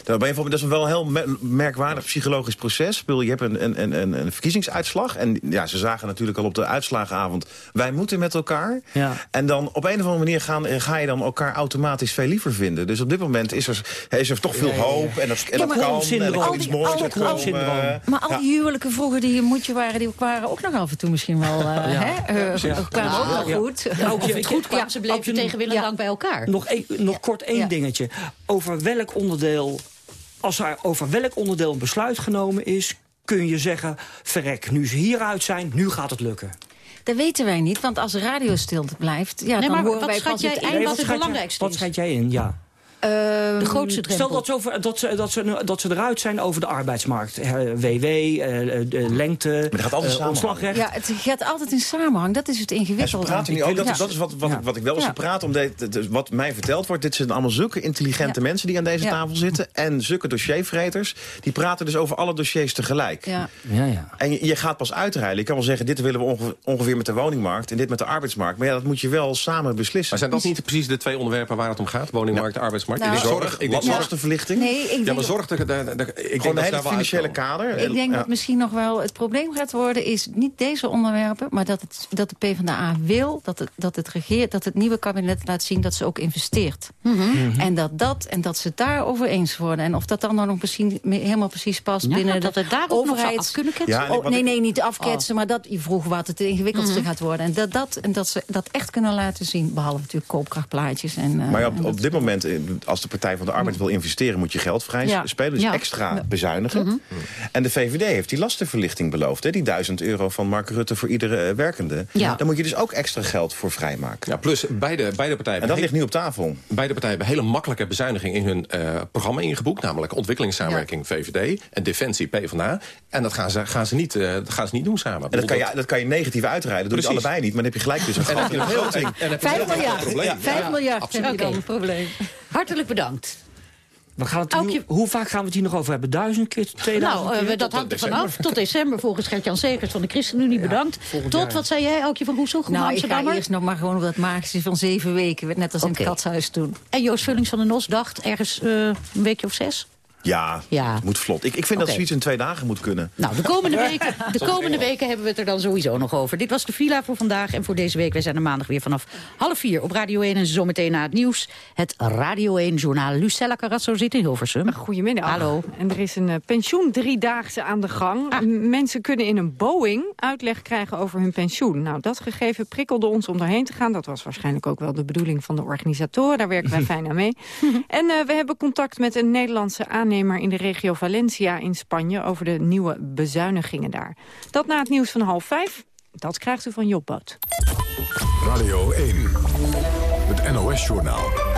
Dat op een dat is wel een heel me- merkwaardig psychologisch proces. Je hebt een, een, een, een verkiezingsuitslag. En ja, ze zagen natuurlijk al op de uitslagenavond... wij moeten met elkaar. Ja. En dan op een of andere manier gaan, ga je dan elkaar automatisch veel liever vinden. Dus op dit moment is er, is er toch veel hoop. En dat, en dat maar kan. En Stockholm-syndroom. kan iets moois uitkomen. Maar al die huwelijken vroeger die een moedje waren... die waren ook nog af en toe misschien wel... eh, hè, eh, Ja. kwamen ook wel Ja. goed. Ja, ook je- het goed kwam, ze bleven je- tegen dank bij elkaar. Nog, één- nog kort één Ja. dingetje. Over welk onderdeel, als er over welk onderdeel een besluit genomen is... kun je zeggen, verrek, nu ze hieruit zijn, nu gaat het lukken. Dat weten wij niet, want als de radio stilte blijft... Ja, Nee, dan maar horen wat wij schat pas jij het in? wat het belangrijkste Wat schat jij in, ja. Ehm, De grootste drempel. Stel dat ze, over, dat, ze, dat, ze, dat ze eruit zijn over de arbeidsmarkt. WW, eh, eh, de lengte, Maar dat gaat altijd eh, ontslagrecht. Ja, het gaat altijd in samenhang. Dat is het ingewikkelde. praten nu ook, dat, Ja. is, dat is wat, wat, Ja. wat ik wel eens Ja. praat om de, de- de- wat mij verteld wordt. Dit zijn allemaal zulke intelligente Ja. mensen die aan deze Ja. tafel zitten. En zulke dossiervreters. Die praten dus over alle dossiers tegelijk. Ja. Ja, ja. En je, je gaat pas uitrijden. Je kan wel zeggen, dit willen we onge- ongeveer met de woningmarkt... en dit met de arbeidsmarkt. Maar ja, dat moet je wel samen beslissen. Maar zijn dat niet precies de twee onderwerpen waar het om gaat? Woningmarkt, arbeidsmarkt? Nou, ik denk zorg, ik denk lastenverlichting? Nee, ik denk, ja, maar zorg, de, de, de- ik denk dat hele wel financiële kader. ik denk Ja. dat misschien nog wel het probleem gaat worden... is niet deze onderwerpen, maar dat, het, dat de PvdA wil... dat het, dat, het regeert, dat het nieuwe kabinet laat zien dat ze ook investeert. Mhm. En, dat dat, en dat ze het daarover eens worden. En of dat dan nog misschien helemaal precies past Ja, binnen dat de het daar ook nog zou overheid. af kunnen ketsen? Ja, en Oh, nee, nee, niet afketsen, maar dat, je vroeg wat het ingewikkeldste Mhm. gaat worden. En dat, dat, en dat ze dat echt kunnen laten zien, behalve natuurlijk koopkrachtplaatjes. En, eh, Maar ja, op, dat- op dit moment, als de Partij van de Arbeid wil investeren... moet je geld vrij Ja. spelen, dus Ja. extra bezuinigen. En de VVD heeft die lastenverlichting beloofd. Hè? Die 1000 euro van Mark Rutte voor iedere eh, werkende. Ja. Daar moet je dus ook extra geld voor vrijmaken. Ja, plus beide, beide partijen En dat hebben ligt nu op tafel. Beide partijen hebben hele makkelijke bezuiniging in hun eh, programma ingeboekt. Namelijk ontwikkelingssamenwerking VVD en Defensie PvdA. En dat gaan ze, gaan ze, niet, eh, dat gaan ze niet doen samen. En dat kan, je, dat kan je negatief uitrijden. Dat doe je Precies. allebei niet, maar dan heb je gelijk dus een En dan heb je heel begroting. en heb je Vijf zelf een miljard, probleem. vijf miljard heb je Oké. dan een probleem. Hartelijk bedankt. We gaan het hoe vaak gaan we het hier nog over hebben? Duizend keer, tweeduizend Nou, keer? eh, dat hangt er vanaf. Tot december volgens Gert-Jan Segers van de ChristenUnie. Bedankt. Tot, jaar. wat zei jij, Elkje van Roesel? Groene Nou, ik ga eerst nog maar gewoon op dat magische van zeven weken. Net als in het katshuis toen. En Joost Vullings van de Nos dacht ergens eh, een weekje of zes? Ja, Ja. het moet vlot. Ik, ik vind Oké. dat zoiets in twee dagen moet kunnen. Nou, de komende, weken, de komende weken hebben we het er dan sowieso nog over. Dit was de villa voor vandaag en voor deze week. Wij zijn er maandag weer vanaf half vier op Radio 1. En zometeen na het nieuws het Radio 1-journaal. Lucella Carrazzo zit in Hilversum. Goedemiddag. Hallo. En er is een eh, pensioen driedaagse aan de gang. M- Mensen kunnen in een Boeing uitleg krijgen over hun pensioen. Nou, dat gegeven prikkelde ons om daarheen te gaan. Dat was waarschijnlijk ook wel de bedoeling van de organisatoren. Daar werken wij fijn aan mee. En eh, we hebben contact met een Nederlandse aannemer in de regio Valencia in Spanje... over de nieuwe bezuinigingen daar. Dat na het nieuws van half vijf. Dat krijgt u van Job Boot. Radio 1. Het NOS-journaal.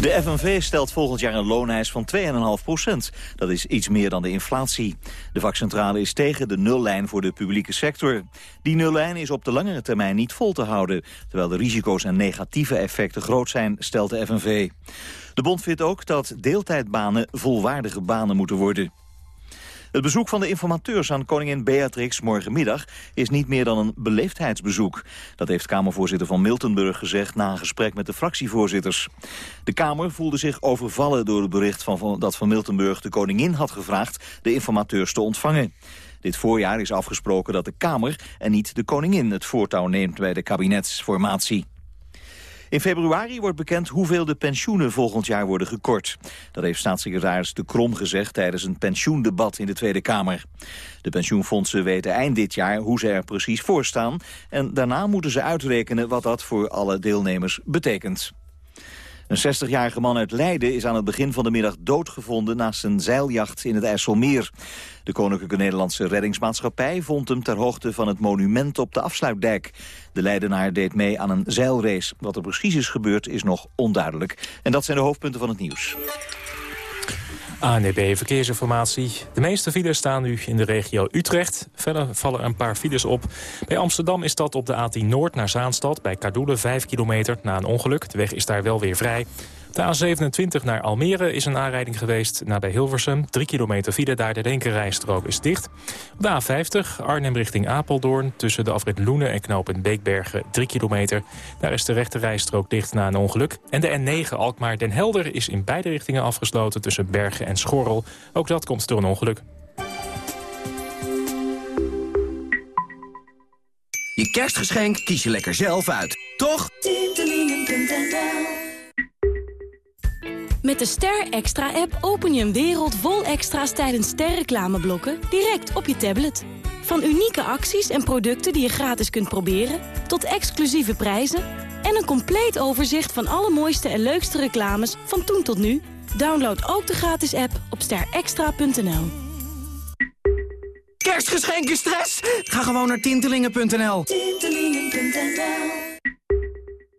De FNV stelt volgend jaar een looneis van 2,5 procent. Dat is iets meer dan de inflatie. De vakcentrale is tegen de nullijn voor de publieke sector. Die nullijn is op de langere termijn niet vol te houden... terwijl de risico's en negatieve effecten groot zijn, stelt de FNV. De bond vindt ook dat deeltijdbanen volwaardige banen moeten worden. Het bezoek van de informateurs aan koningin Beatrix morgenmiddag is niet meer dan een beleefdheidsbezoek. Dat heeft Kamervoorzitter van Miltenburg gezegd na een gesprek met de fractievoorzitters. De Kamer voelde zich overvallen door het bericht van, dat Van Miltenburg de koningin had gevraagd de informateurs te ontvangen. Dit voorjaar is afgesproken dat de Kamer en niet de koningin het voortouw neemt bij de kabinetsformatie. In februari wordt bekend hoeveel de pensioenen volgend jaar worden gekort. Dat heeft staatssecretaris De Krom gezegd tijdens een pensioendebat in de Tweede Kamer. De pensioenfondsen weten eind dit jaar hoe ze er precies voor staan... en daarna moeten ze uitrekenen wat dat voor alle deelnemers betekent. Een 60-jarige man uit Leiden is aan het begin van de middag doodgevonden naast een zeiljacht in het IJsselmeer. De Koninklijke Nederlandse Reddingsmaatschappij vond hem ter hoogte van het monument op de afsluitdijk. De Leidenaar deed mee aan een zeilrace. Wat er precies is gebeurd is nog onduidelijk. En dat zijn de hoofdpunten van het nieuws. ANDB Verkeersinformatie. De meeste files staan nu in de regio Utrecht. Verder vallen een paar files op. Bij Amsterdam is dat op de A10 Noord naar Zaanstad. Bij Kadoelen 5 kilometer na een ongeluk. De weg is daar wel weer vrij. De A27 naar Almere is een aanrijding geweest. Na bij Hilversum 3 kilometer file. Daar de linkerrijstrook is dicht. Op de A50 Arnhem richting Apeldoorn. Tussen de afrit Loenen en knooppunt Beekbergen 3 kilometer. Daar is de rechterrijstrook dicht na een ongeluk. En de N9 Alkmaar-Den Helder is in beide richtingen afgesloten... tussen Bergen en Schorrel. Ook dat komt door een ongeluk. Je kerstgeschenk kies je lekker zelf uit, toch? Met de Ster Extra-app open je een wereld vol extra's tijdens sterreclameblokken direct op je tablet. Van unieke acties en producten die je gratis kunt proberen, tot exclusieve prijzen en een compleet overzicht van alle mooiste en leukste reclames van toen tot nu. Download ook de gratis app op sterextra.nl. Kerstgeschenken stress? Ga gewoon naar tintelingen.nl.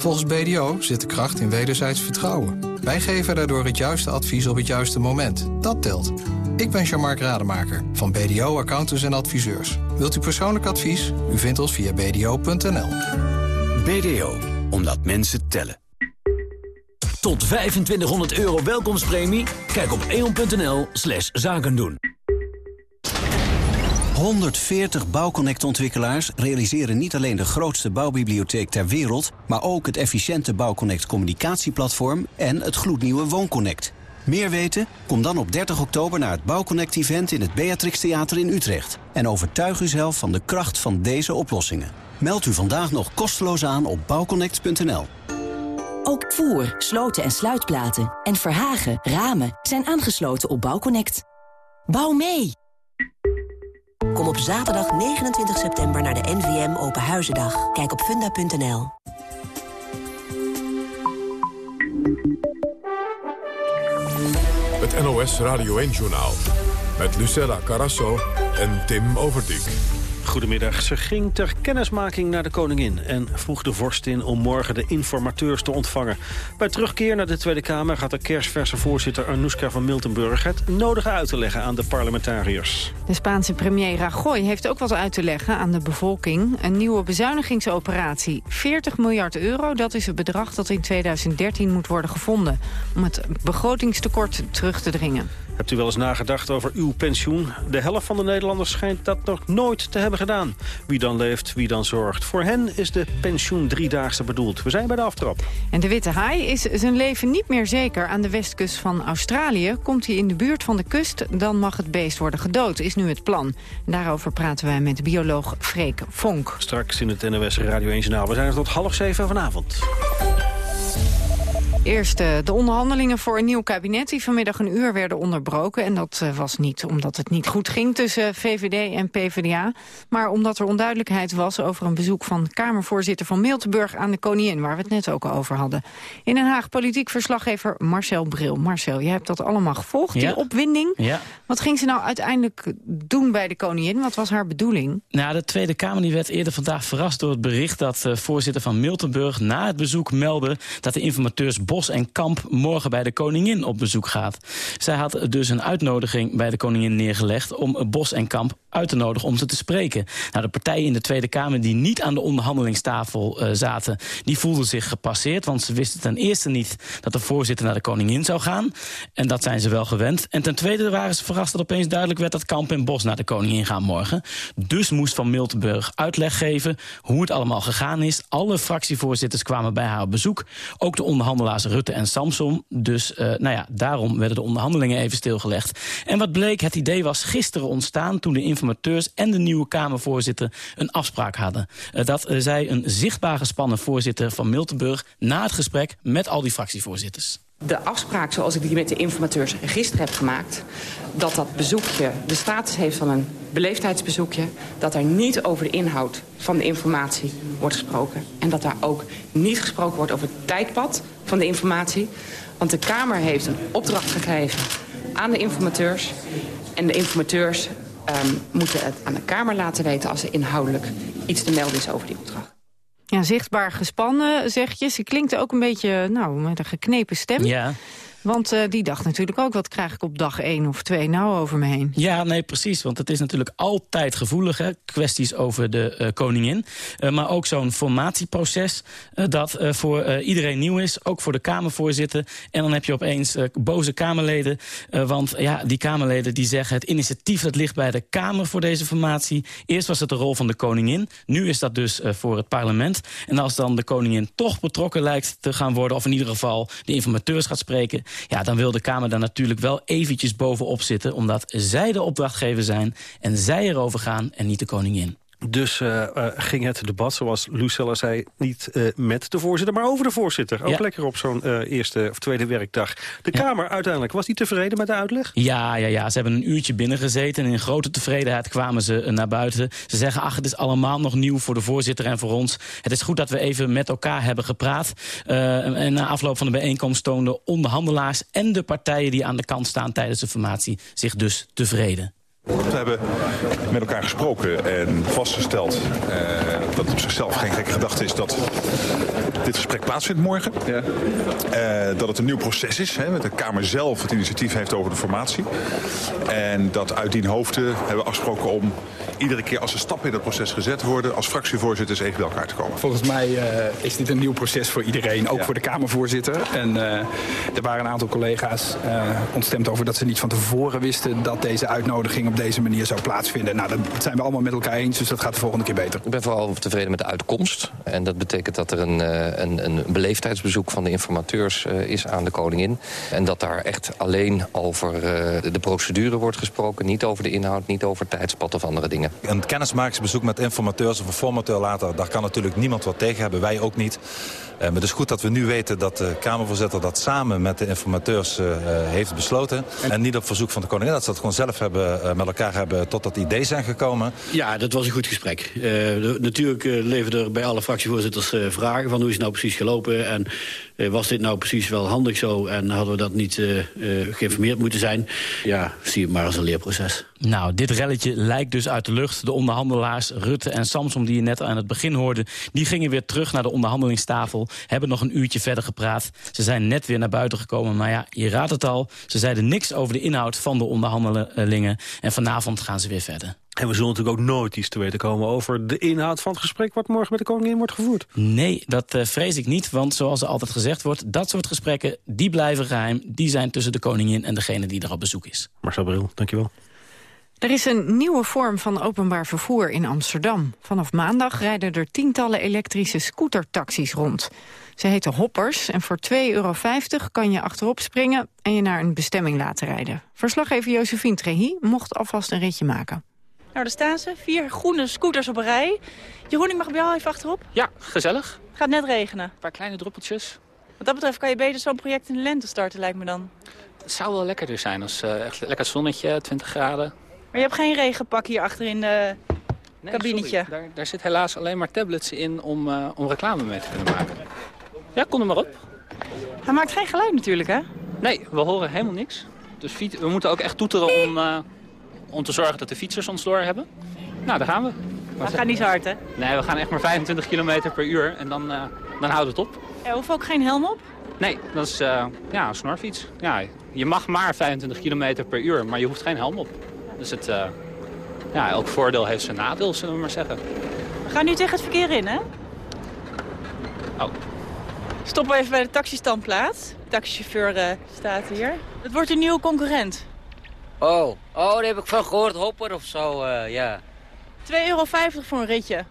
Volgens BDO zit de kracht in wederzijds vertrouwen. Wij geven daardoor het juiste advies op het juiste moment. Dat telt. Ik ben Jean-Marc Rademaker van BDO Accountants en Adviseurs. Wilt u persoonlijk advies? U vindt ons via bdo.nl. BDO, omdat mensen tellen. Tot 2500 euro welkomstpremie? Kijk op eon.nl slash zakendoen. 140 Bouwconnect-ontwikkelaars realiseren niet alleen de grootste bouwbibliotheek ter wereld... maar ook het efficiënte Bouwconnect communicatieplatform en het gloednieuwe WoonConnect. Meer weten? Kom dan op 30 oktober naar het Bouwconnect-event in het Beatrix Theater in Utrecht. En overtuig uzelf van de kracht van deze oplossingen. Meld u vandaag nog kosteloos aan op bouwconnect.nl. Ook voer, sloten en sluitplaten en verhagen, ramen zijn aangesloten op Bouwconnect. Bouw mee! Kom op zaterdag 29 september naar de NVM Open Huizendag. Kijk op funda.nl. Het NOS Radio 1-journaal. Met Lucella Carasso en Tim Overdijk. Goedemiddag. Ze ging ter kennismaking naar de koningin... en vroeg de vorstin om morgen de informateurs te ontvangen. Bij terugkeer naar de Tweede Kamer gaat de kerstverse voorzitter Anouska van Miltenburg... het nodige uit te leggen aan de parlementariërs. De Spaanse premier Rajoy heeft ook wat uit te leggen aan de bevolking. Een nieuwe bezuinigingsoperatie. 40 miljard euro, dat is het bedrag dat in 2013 moet worden gevonden... om het begrotingstekort terug te dringen. Hebt u wel eens nagedacht over uw pensioen? De helft van de Nederlanders schijnt dat nog nooit te hebben gedaan. Wie dan leeft, wie dan zorgt. Voor hen is de pensioen driedaagse bedoeld. We zijn bij de aftrap. En de witte haai is zijn leven niet meer zeker. Aan de westkust van Australië komt hij in de buurt van de kust... dan mag het beest worden gedood, is nu het plan. Daarover praten wij met bioloog Freek Vonk. Straks in het NOS Radio 1 Journaal. We zijn er tot half zeven vanavond. Eerst eh, de onderhandelingen voor een nieuw kabinet... die vanmiddag een uur werden onderbroken. En dat eh, was niet omdat het niet goed ging tussen VVD en PvdA... maar omdat er onduidelijkheid was over een bezoek van Kamervoorzitter van Miltenburg aan de koningin... waar we het net ook over hadden. In Den Haag politiek verslaggever Marcel Bril. Marcel, jij hebt dat allemaal gevolgd, die opwinding. Ja. Wat ging ze nou uiteindelijk doen bij de koningin? Wat was haar bedoeling? Nou, de Tweede Kamer die werd eerder vandaag verrast door het bericht... dat uh, voorzitter van Miltenburg na het bezoek meldde... dat de informateurs Bos en Kamp morgen bij de koningin op bezoek gaat. Zij had dus een uitnodiging bij de koningin neergelegd... om Bos en Kamp uit te nodigen om ze te spreken. Nou, de partijen in de Tweede Kamer die niet aan de onderhandelingstafel uh, zaten... die voelden zich gepasseerd, want ze wisten ten eerste niet... dat de voorzitter naar de koningin zou gaan. En dat zijn ze wel gewend. En ten tweede waren ze verrast dat opeens duidelijk werd... dat Kamp en Bos naar de koningin gaan morgen. Dus moest Van Miltenburg uitleg geven hoe het allemaal gegaan is. Alle fractievoorzitters kwamen bij haar op bezoek. Ook de onderhandelaars Rutte en Samson. Dus uh, nou ja, daarom werden de onderhandelingen even stilgelegd. En wat bleek, het idee was gisteren ontstaan... toen de informateurs en de nieuwe Kamervoorzitter een afspraak hadden. Uh, dat uh, zij een zichtbaar gespannen voorzitter van Miltenburg... na het gesprek met al die fractievoorzitters. De afspraak zoals ik die met de informateurs gisteren heb gemaakt... dat dat bezoekje de status heeft van een beleefdheidsbezoekje... dat er niet over de inhoud van de informatie wordt gesproken. En dat daar ook niet gesproken wordt over het tijdpad van de informatie. Want de Kamer heeft een opdracht gegeven aan de informateurs. En de informateurs um, moeten het aan de Kamer laten weten... als er inhoudelijk iets te melden is over die opdracht. Ja, zichtbaar gespannen, zeg je. Ze klinkt ook een beetje nou, met een geknepen stem. Ja. Want uh, die dacht natuurlijk ook, wat krijg ik op dag één of twee nou over me heen? Ja, nee, precies. Want het is natuurlijk altijd gevoelig, hè? kwesties over de uh, koningin. Uh, maar ook zo'n formatieproces dat voor iedereen nieuw is. Ook voor de Kamervoorzitter. En dan heb je opeens boze Kamerleden. want ja, die Kamerleden die zeggen... het initiatief dat ligt bij de Kamer voor deze formatie. Eerst was het de rol van de koningin. Nu is dat dus voor het parlement. En als dan de koningin toch betrokken lijkt te gaan worden... of in ieder geval de informateurs gaat spreken ja, dan wil de Kamer daar natuurlijk wel eventjes bovenop zitten... omdat zij de opdrachtgever zijn en zij erover gaan en niet de koningin. Dus uh, uh, ging het debat, zoals Lucella zei, niet uh, met de voorzitter... maar over de voorzitter. Ook Ja. lekker op zo'n eerste of tweede werkdag. De Kamer uiteindelijk, was die tevreden met de uitleg? Ja, ja, ja, ze hebben een uurtje binnengezeten... en in grote tevredenheid kwamen ze eh, naar buiten. Ze zeggen, ach, het is allemaal nog nieuw voor de voorzitter en voor ons. Het is goed dat we even met elkaar hebben gepraat. En na afloop van de bijeenkomst toonden onderhandelaars... en de partijen die aan de kant staan tijdens de formatie... zich dus tevreden. We hebben met elkaar gesproken en vastgesteld uh, dat het op zichzelf geen gekke gedachte is dat dit gesprek plaatsvindt morgen. Ja. Uh, dat het een nieuw proces is, hè, met de Kamer zelf het initiatief heeft over de formatie. En dat uit die hoofden hebben we afgesproken om iedere keer als er stappen in dat proces gezet worden... als fractievoorzitters even bij elkaar te komen. Volgens mij uh, is dit een nieuw proces voor iedereen, ook ja. voor de Kamervoorzitter. En uh, er waren een aantal collega's uh, ontstemd over dat ze niet van tevoren wisten... dat deze uitnodiging op deze manier zou plaatsvinden. Nou, dat zijn we allemaal met elkaar eens, dus dat gaat de volgende keer beter. Ik ben vooral tevreden met de uitkomst. En dat betekent dat er een, een, een beleefdheidsbezoek van de informateurs is aan de koningin. En dat daar echt alleen over de procedure wordt gesproken. Niet over de inhoud, niet over tijdspad of andere dingen. Een kennismakingsbezoek met informateurs of een formateur later... daar kan natuurlijk niemand wat tegen hebben, wij ook niet. Uh, maar het is goed dat we nu weten dat de Kamervoorzitter dat samen met de informateurs uh, heeft besloten. En, niet op verzoek van de koningin, dat ze dat gewoon zelf hebben, met elkaar hebben tot dat idee zijn gekomen. Ja, dat was een goed gesprek. de, natuurlijk leven er bij alle fractievoorzitters vragen van hoe is het nou precies gelopen. En Eh, was dit nou precies wel handig zo en hadden we dat niet uh, uh, geïnformeerd moeten zijn? Ja, zie het maar als een leerproces. Nou, dit relletje lijkt dus uit de lucht. De onderhandelaars Rutte en Samsom, die je net aan het begin hoorde... die gingen weer terug naar de onderhandelingstafel. Hebben nog een uurtje verder gepraat. Ze zijn net weer naar buiten gekomen. Maar ja, je raadt het al. Ze zeiden niks over de inhoud van de onderhandelingen. En vanavond gaan ze weer verder. En we zullen natuurlijk ook nooit iets te weten komen over de inhoud van het gesprek... wat morgen met de koningin wordt gevoerd. Nee, dat uh, vrees ik niet, want zoals er altijd gezegd wordt... dat soort gesprekken, die blijven geheim. Die zijn tussen de koningin en degene die er op bezoek is. Marcel Bril, dankjewel. Er is een nieuwe vorm van openbaar vervoer in Amsterdam. Vanaf maandag rijden er tientallen elektrische scootertaxis rond. Ze heten hoppers en voor 2,50 euro kan je achterop springen... en je naar een bestemming laten rijden. Verslaggever Josephine Trehi mocht alvast een ritje maken. Nou, daar staan ze. Vier groene scooters op een rij. Jeroen, ik mag bij jou even achterop? Ja, gezellig. Het gaat net regenen. Een paar kleine druppeltjes. Wat dat betreft kan je beter zo'n project in de lente starten, lijkt me dan. Het zou wel lekkerder zijn als uh, echt lekker zonnetje, 20 graden. Maar je hebt geen regenpak hier achter in de nee, kabinetje? Daar, daar zit helaas alleen maar tablets in om, uh, om reclame mee te kunnen maken. Ja, kom er maar op. Hij maakt geen geluid natuurlijk, hè? Nee, we horen helemaal niks. Dus we moeten ook echt toeteren om... Uh, om te zorgen dat de fietsers ons door hebben. Nou, daar gaan we. We gaan niet zo hard, hè? Nee, we gaan echt maar 25 km per uur en dan, uh, dan houden we het op. Ja, hoeft ook geen helm op? Nee, dat is uh, ja, een snorfiets. Ja, je mag maar 25 km per uur, maar je hoeft geen helm op. Dus het, uh, ja, elk voordeel heeft zijn nadeel, zullen we maar zeggen. We gaan nu tegen het verkeer in, hè? Oh. Stoppen we even bij de taxistandplaats. De taxichauffeur staat hier. Het wordt een nieuwe concurrent. Oh, oh, daar heb ik van gehoord. Hopper of zo, uh, ja. 2,50 euro voor een ritje.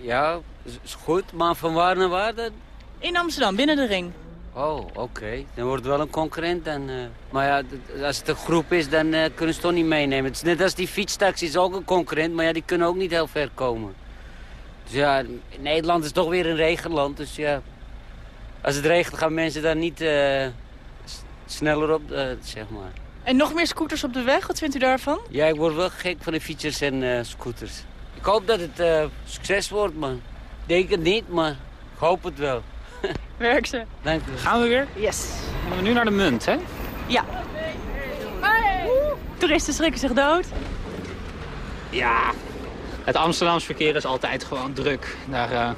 Ja, is goed. Maar van waar naar waar dan? In Amsterdam, binnen de ring. Oh, oké. Dan wordt het wel een concurrent. Dan, uh... Maar ja, als het een groep is, dan uh, kunnen ze toch niet meenemen. Het is net als die fietstaxi is ook een concurrent, maar ja, die kunnen ook niet heel ver komen. Dus ja, Nederland is toch weer een regenland, dus ja... Als het regent gaan mensen dan niet sneller op, zeg maar. En nog meer scooters op de weg, wat vindt u daarvan? Ja, ik word wel gek van de fietsers en uh, scooters. Ik hoop dat het uh, succes wordt, man. Ik denk het niet, maar ik hoop het wel. Werk ze. Dank u. Gaan we weer? Yes. Dan gaan we nu naar de munt, hè? Ja. Toeristen schrikken zich dood. Ja, het Amsterdams verkeer is altijd gewoon druk. Daar uh,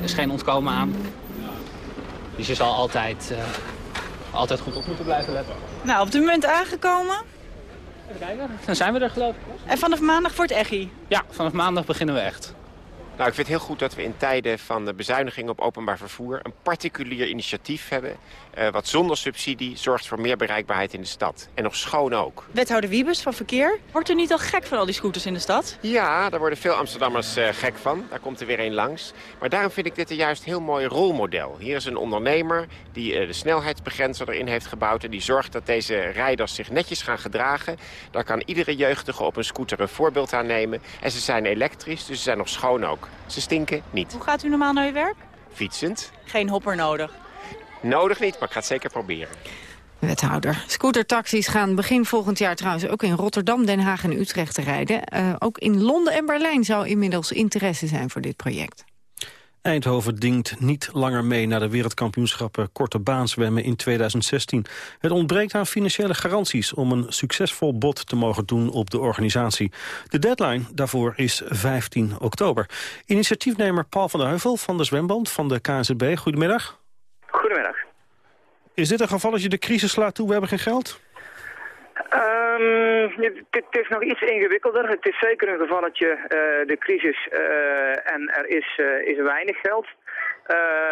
is geen ontkomen aan. Dus je zal altijd, altijd goed op moeten blijven letten. Nou, op het moment aangekomen. Even kijken, dan zijn we er geloof ik. En vanaf maandag wordt Echi? Ja, vanaf maandag beginnen we echt. Nou, ik vind het heel goed dat we in tijden van de bezuiniging op openbaar vervoer... een particulier initiatief hebben... Uh, wat zonder subsidie zorgt voor meer bereikbaarheid in de stad. En nog schoon ook. Wethouder Wiebes van Verkeer. Wordt u niet al gek van al die scooters in de stad? Ja, daar worden veel Amsterdammers uh, gek van. Daar komt er weer een langs. Maar daarom vind ik dit een juist heel mooi rolmodel. Hier is een ondernemer die uh, de snelheidsbegrenzer erin heeft gebouwd... en die zorgt dat deze rijders zich netjes gaan gedragen. Daar kan iedere jeugdige op een scooter een voorbeeld aan nemen. En ze zijn elektrisch, dus ze zijn nog schoon ook. Ze stinken niet. Hoe gaat u normaal naar uw werk? Fietsend. Geen hopper nodig? Nodig niet, maar ik ga het zeker proberen. Wethouder. Scootertaxis gaan begin volgend jaar trouwens ook in Rotterdam, Den Haag en Utrecht rijden. Uh, ook in Londen en Berlijn zou inmiddels interesse zijn voor dit project. Eindhoven dingt niet langer mee naar de wereldkampioenschappen korte baanswemmen in 2016. Het ontbreekt aan financiële garanties om een succesvol bod te mogen doen op de organisatie. De deadline daarvoor is 15 oktober. Initiatiefnemer Paul van der Heuvel van de Zwemband van de KNZB. Goedemiddag. Goedemiddag. Is dit een geval als je de crisis slaat toe, we hebben geen geld? Um, het, is nog iets ingewikkelder. Het is zeker een gevalletje uh, de crisis uh, en er is, uh, is weinig geld.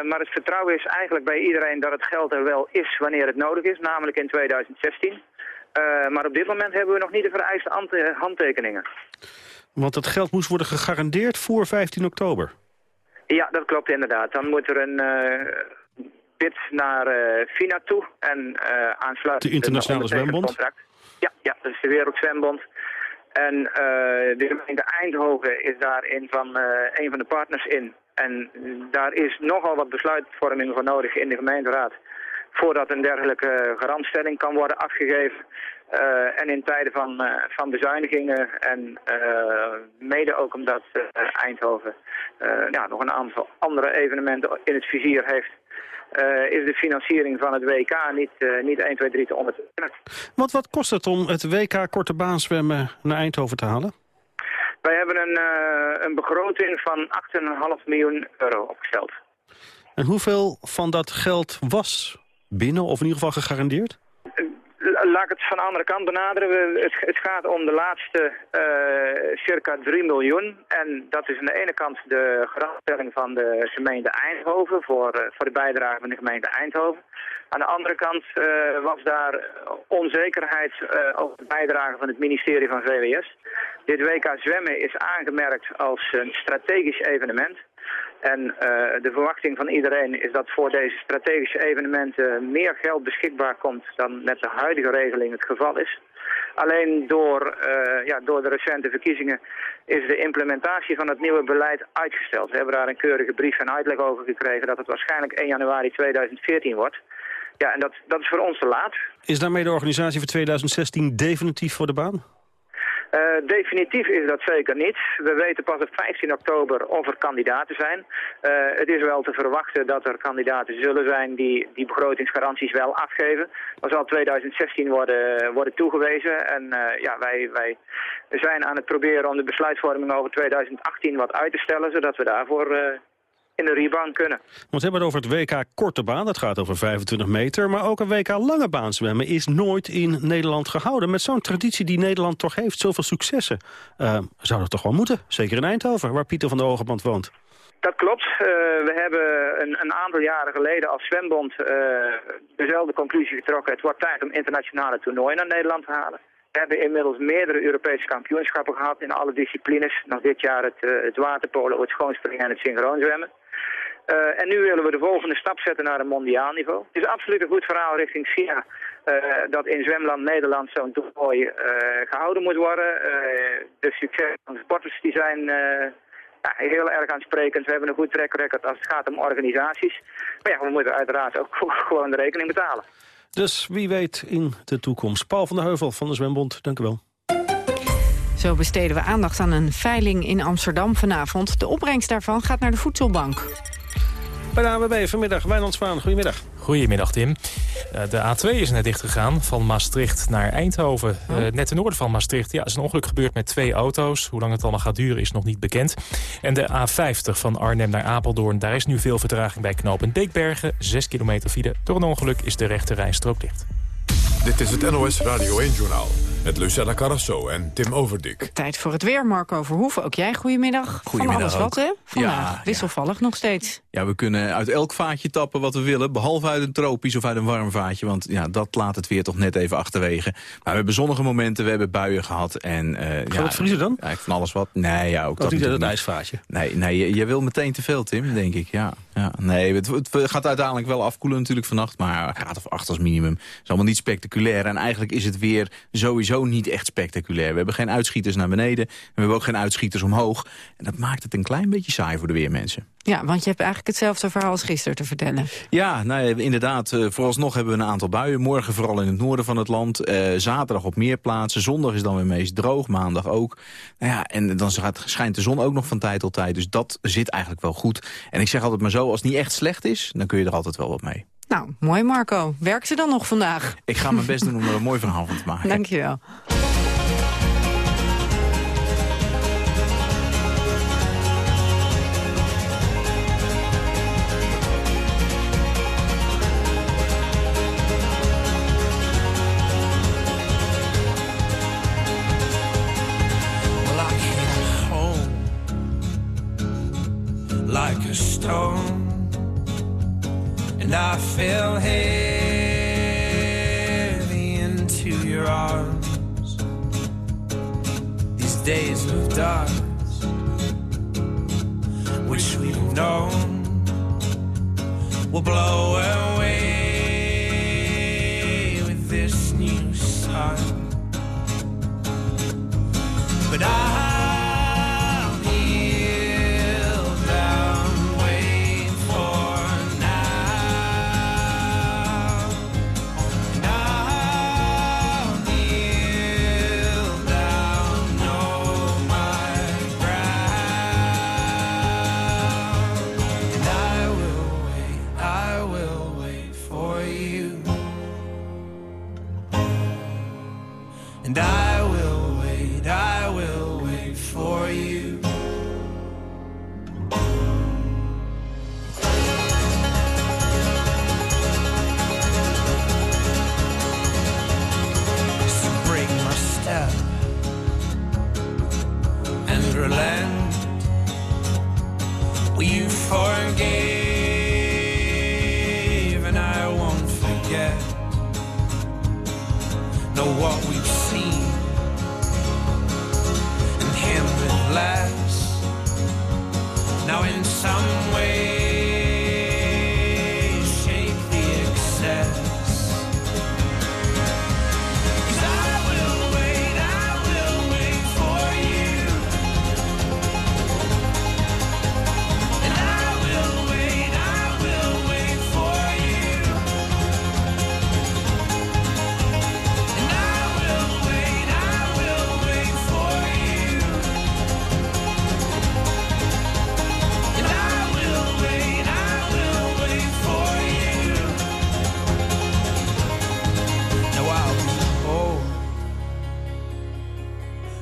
maar het vertrouwen is eigenlijk bij iedereen dat het geld er wel is wanneer het nodig is, namelijk in 2016. maar op dit moment hebben we nog niet de vereiste handtekeningen. Want het geld moest worden gegarandeerd voor 15 oktober? Ja, dat klopt inderdaad. Dan moet er een bid naar FINA toe en aansluitend... De internationale zwembond? Ja, ja, dat is de Wereldzwembond. En uh, de gemeente Eindhoven is daar een van, uh, een van de partners in. En daar is nogal wat besluitvorming voor nodig in de gemeenteraad. Voordat een dergelijke garantstelling kan worden afgegeven. Eh, en in tijden van, eh, van bezuinigingen en eh, mede ook omdat eh, Eindhoven eh, ja, nog een aantal andere evenementen in het vizier heeft, eh, is de financiering van het WK niet, eh, niet 1, 2, 3 te ondertekenen. Want wat kost het om het WK korte baan zwemmen naar Eindhoven te halen? Wij hebben een, eh, een begroting van 8,5 miljoen euro opgesteld. En hoeveel van dat geld was binnen of in ieder geval gegarandeerd? Ik het van de andere kant benaderen. Het, gaat om de laatste eh, circa 3 miljoen. En dat is aan de ene kant de garantstelling van de gemeente Eindhoven voor, eh, voor de bijdrage van de gemeente Eindhoven. Aan de andere kant eh, was daar onzekerheid over de bijdrage van het ministerie van VWS. Dit WK zwemmen is aangemerkt als een strategisch evenement. En eh, de verwachting van iedereen is dat voor deze strategische evenementen meer geld beschikbaar komt dan met de huidige regeling het geval is. Alleen door, eh, ja, door de recente verkiezingen is de implementatie van het nieuwe beleid uitgesteld. We hebben daar een keurige brief en uitleg over gekregen dat het waarschijnlijk 1 januari 2014 wordt. Ja, en dat, dat is voor ons te laat. Is daarmee de organisatie voor 2016 definitief voor de baan? Eh, definitief is dat zeker niet. We weten pas op 15 oktober of er kandidaten zijn. Eh, het is wel te verwachten dat er kandidaten zullen zijn die die begrotingsgaranties wel afgeven. Er zal 2016 worden, worden toegewezen. En eh, ja, wij, wij zijn aan het proberen om de besluitvorming over 2018 wat uit te stellen, zodat we daarvoor in de rebound kunnen. Want we hebben het over het WK korte baan, dat gaat over 25 meter. Maar ook een WK lange baan zwemmen is nooit in Nederland gehouden. Met zo'n traditie die Nederland toch heeft, zoveel successen. eh, zou dat toch wel moeten? Zeker in Eindhoven, waar Pieter van der Hogeband woont. Dat klopt. Eh, we hebben een, een aantal jaren geleden als zwembond eh, dezelfde conclusie getrokken. Het wordt tijd om internationale toernooien naar Nederland te halen. We hebben inmiddels meerdere Europese kampioenschappen gehad in alle disciplines. Nog dit jaar het, eh, het waterpolo, het schoonspringen en het synchroonzwemmen. Eh, en nu willen we de volgende stap zetten naar een mondiaal niveau. Het is absoluut een goed verhaal richting China. eh, dat in zwemland Nederland zo'n toernooi eh, gehouden moet worden. Eh, de succes van de sporters die zijn eh, ja, heel erg aansprekend. We hebben een goed track record als het gaat om organisaties. Maar ja, we moeten uiteraard ook gewoon de rekening betalen. Dus wie weet in de toekomst. Paul van der Heuvel van de Zwembond, dank u wel. Zo besteden we aandacht aan een veiling in Amsterdam vanavond. De opbrengst daarvan gaat naar de voedselbank. Bij de AWB vanmiddag, Wijnand Zwaan, goedemiddag. Goedemiddag, Tim. Eh, De A2 is net dichtgegaan van Maastricht naar Eindhoven. Oh. Eh, net ten noorden van Maastricht ja, is een ongeluk gebeurd met twee auto's. Hoe lang het allemaal gaat duren is nog niet bekend. En de A50 van Arnhem naar Apeldoorn. Daar is nu veel vertraging bij knooppunt Beekbergen. 6 kilometer file. Door een ongeluk is de rechte rijstrook dicht. Dit is het NOS Radio 1-journaal met Lucella Carrasso en Tim Overdik. Tijd voor het weer, Marco Verhoeven. Ook jij, goedemiddag. Goedemiddag Van alles ook. wat, hè? Vandaag. Ja, Wisselvallig nog steeds. Ja, we kunnen uit elk vaatje tappen wat we willen. Behalve uit een tropisch of uit een warm vaatje. Want ja, dat laat het weer toch net even achterwege. Maar we hebben zonnige momenten, we hebben buien gehad. En, eh ja, het vriezen dan? Ja, van alles wat. Nee, ja, ook Ook dat niet uit het ijsvaatje. Nee, nee je, je wil meteen te veel, Tim, denk ik. Ja, ja. Nee, het, gaat uiteindelijk wel afkoelen natuurlijk vannacht. Maar graad of 8 als minimum. is allemaal niet spectaculair. En eigenlijk is het weer sowieso niet echt spectaculair. We hebben geen uitschieters naar beneden. En we hebben ook geen uitschieters omhoog. En dat maakt het een klein beetje saai voor de weermensen. Ja, want je hebt eigenlijk hetzelfde verhaal als gisteren te vertellen. Ja, nou, ja, inderdaad. eh, vooralsnog hebben we een aantal buien. Morgen vooral in het noorden van het land. Eh, zaterdag op meer plaatsen. Zondag is dan weer meest droog. Maandag ook. Nou ja, en dan schijnt de zon ook nog van tijd tot tijd. Dus dat zit eigenlijk wel goed. En ik zeg altijd maar zo, als het niet echt slecht is... dan kun je er altijd wel wat mee. Nou, mooi Marco. Werk ze dan nog vandaag? Ik ga mijn best doen om er een mooi verhaal van te maken. Dankjewel. Well, and I fell heavy into your arms. These days of dark, which we've known, will blow away with this new sun.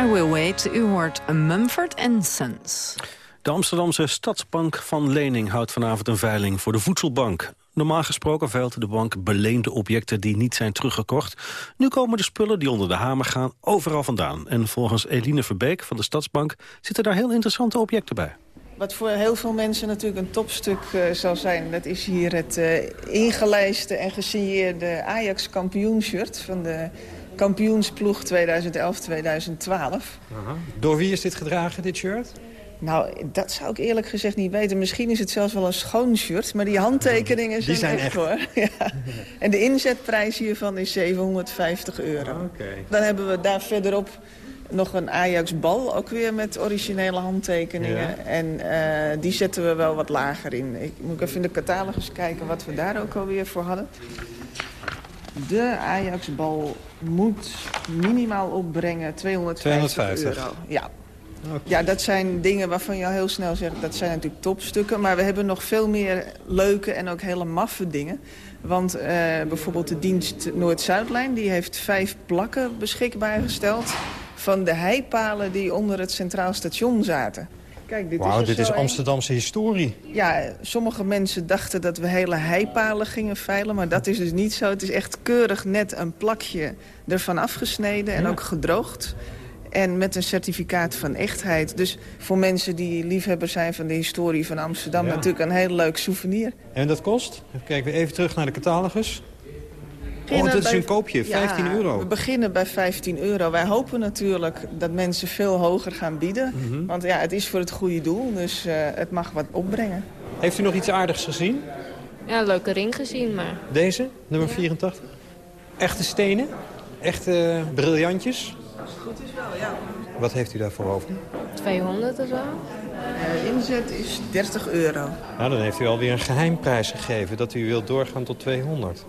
I Will Wait. U hoort Mumford Sons. De Amsterdamse Stadsbank van Lening houdt vanavond een veiling voor de Voedselbank. Normaal gesproken veilt de bank beleende objecten die niet zijn teruggekocht. Nu komen de spullen die onder de hamer gaan overal vandaan. En volgens Eline Verbeek van de Stadsbank zitten daar heel interessante objecten bij. Wat voor heel veel mensen natuurlijk een topstuk eh, zal zijn... dat is hier het eh, ingelijste en gesigneerde Ajax kampioenshirt... van de kampioensploeg 2011-2012. Door wie is dit gedragen, dit shirt? Nou, dat zou ik eerlijk gezegd niet weten. Misschien is het zelfs wel een schoon shirt, maar die handtekeningen Die zijn, zijn echt, hoor. Ja. En de inzetprijs hiervan is 750 euro. Dan hebben we daar verderop nog een Ajax-bal, ook weer met originele handtekeningen. Ja. En eh, die zetten we wel wat lager in. Ik moet even in de catalogus kijken wat we daar ook alweer voor hadden. De Ajax-bal moet minimaal opbrengen 250, 250. euro. Ja. Ja, dat zijn dingen waarvan je al heel snel zegt... dat zijn natuurlijk topstukken. Maar we hebben nog veel meer leuke en ook hele maffe dingen. Want eh, bijvoorbeeld de dienst Noord-Zuidlijn... die heeft vijf plakken beschikbaar gesteld... van de heipalen die onder het Centraal Station zaten. Kijk, dit Wauw, is, er dit is een. Amsterdamse historie. Ja, sommige mensen dachten dat we hele heipalen gingen veilen. Maar dat is dus niet zo. Het is echt keurig net een plakje ervan afgesneden en ook gedroogd. En met een certificaat van echtheid. Dus voor mensen die liefhebber zijn van de historie van Amsterdam... Ja. natuurlijk een heel leuk souvenir. En dat kost? Even kijken we even terug naar de catalogus. Oh, Beginnen dat is bij- een koopje, 15 Ja, euro. We beginnen bij 15 euro. Wij hopen natuurlijk dat mensen veel hoger gaan bieden. Mhm. Want ja, het is voor het goede doel, dus eh, het mag wat opbrengen. Heeft u nog iets aardigs gezien? Ja, een leuke ring gezien, maar Deze, nummer 84? Echte stenen? Echte briljantjes? Goed is wel, ja. Wat heeft u daarvoor over? 200 of zo. Eh, inzet is 30 euro. Nou, dan heeft u alweer een geheimprijs gegeven dat u wilt doorgaan tot 200.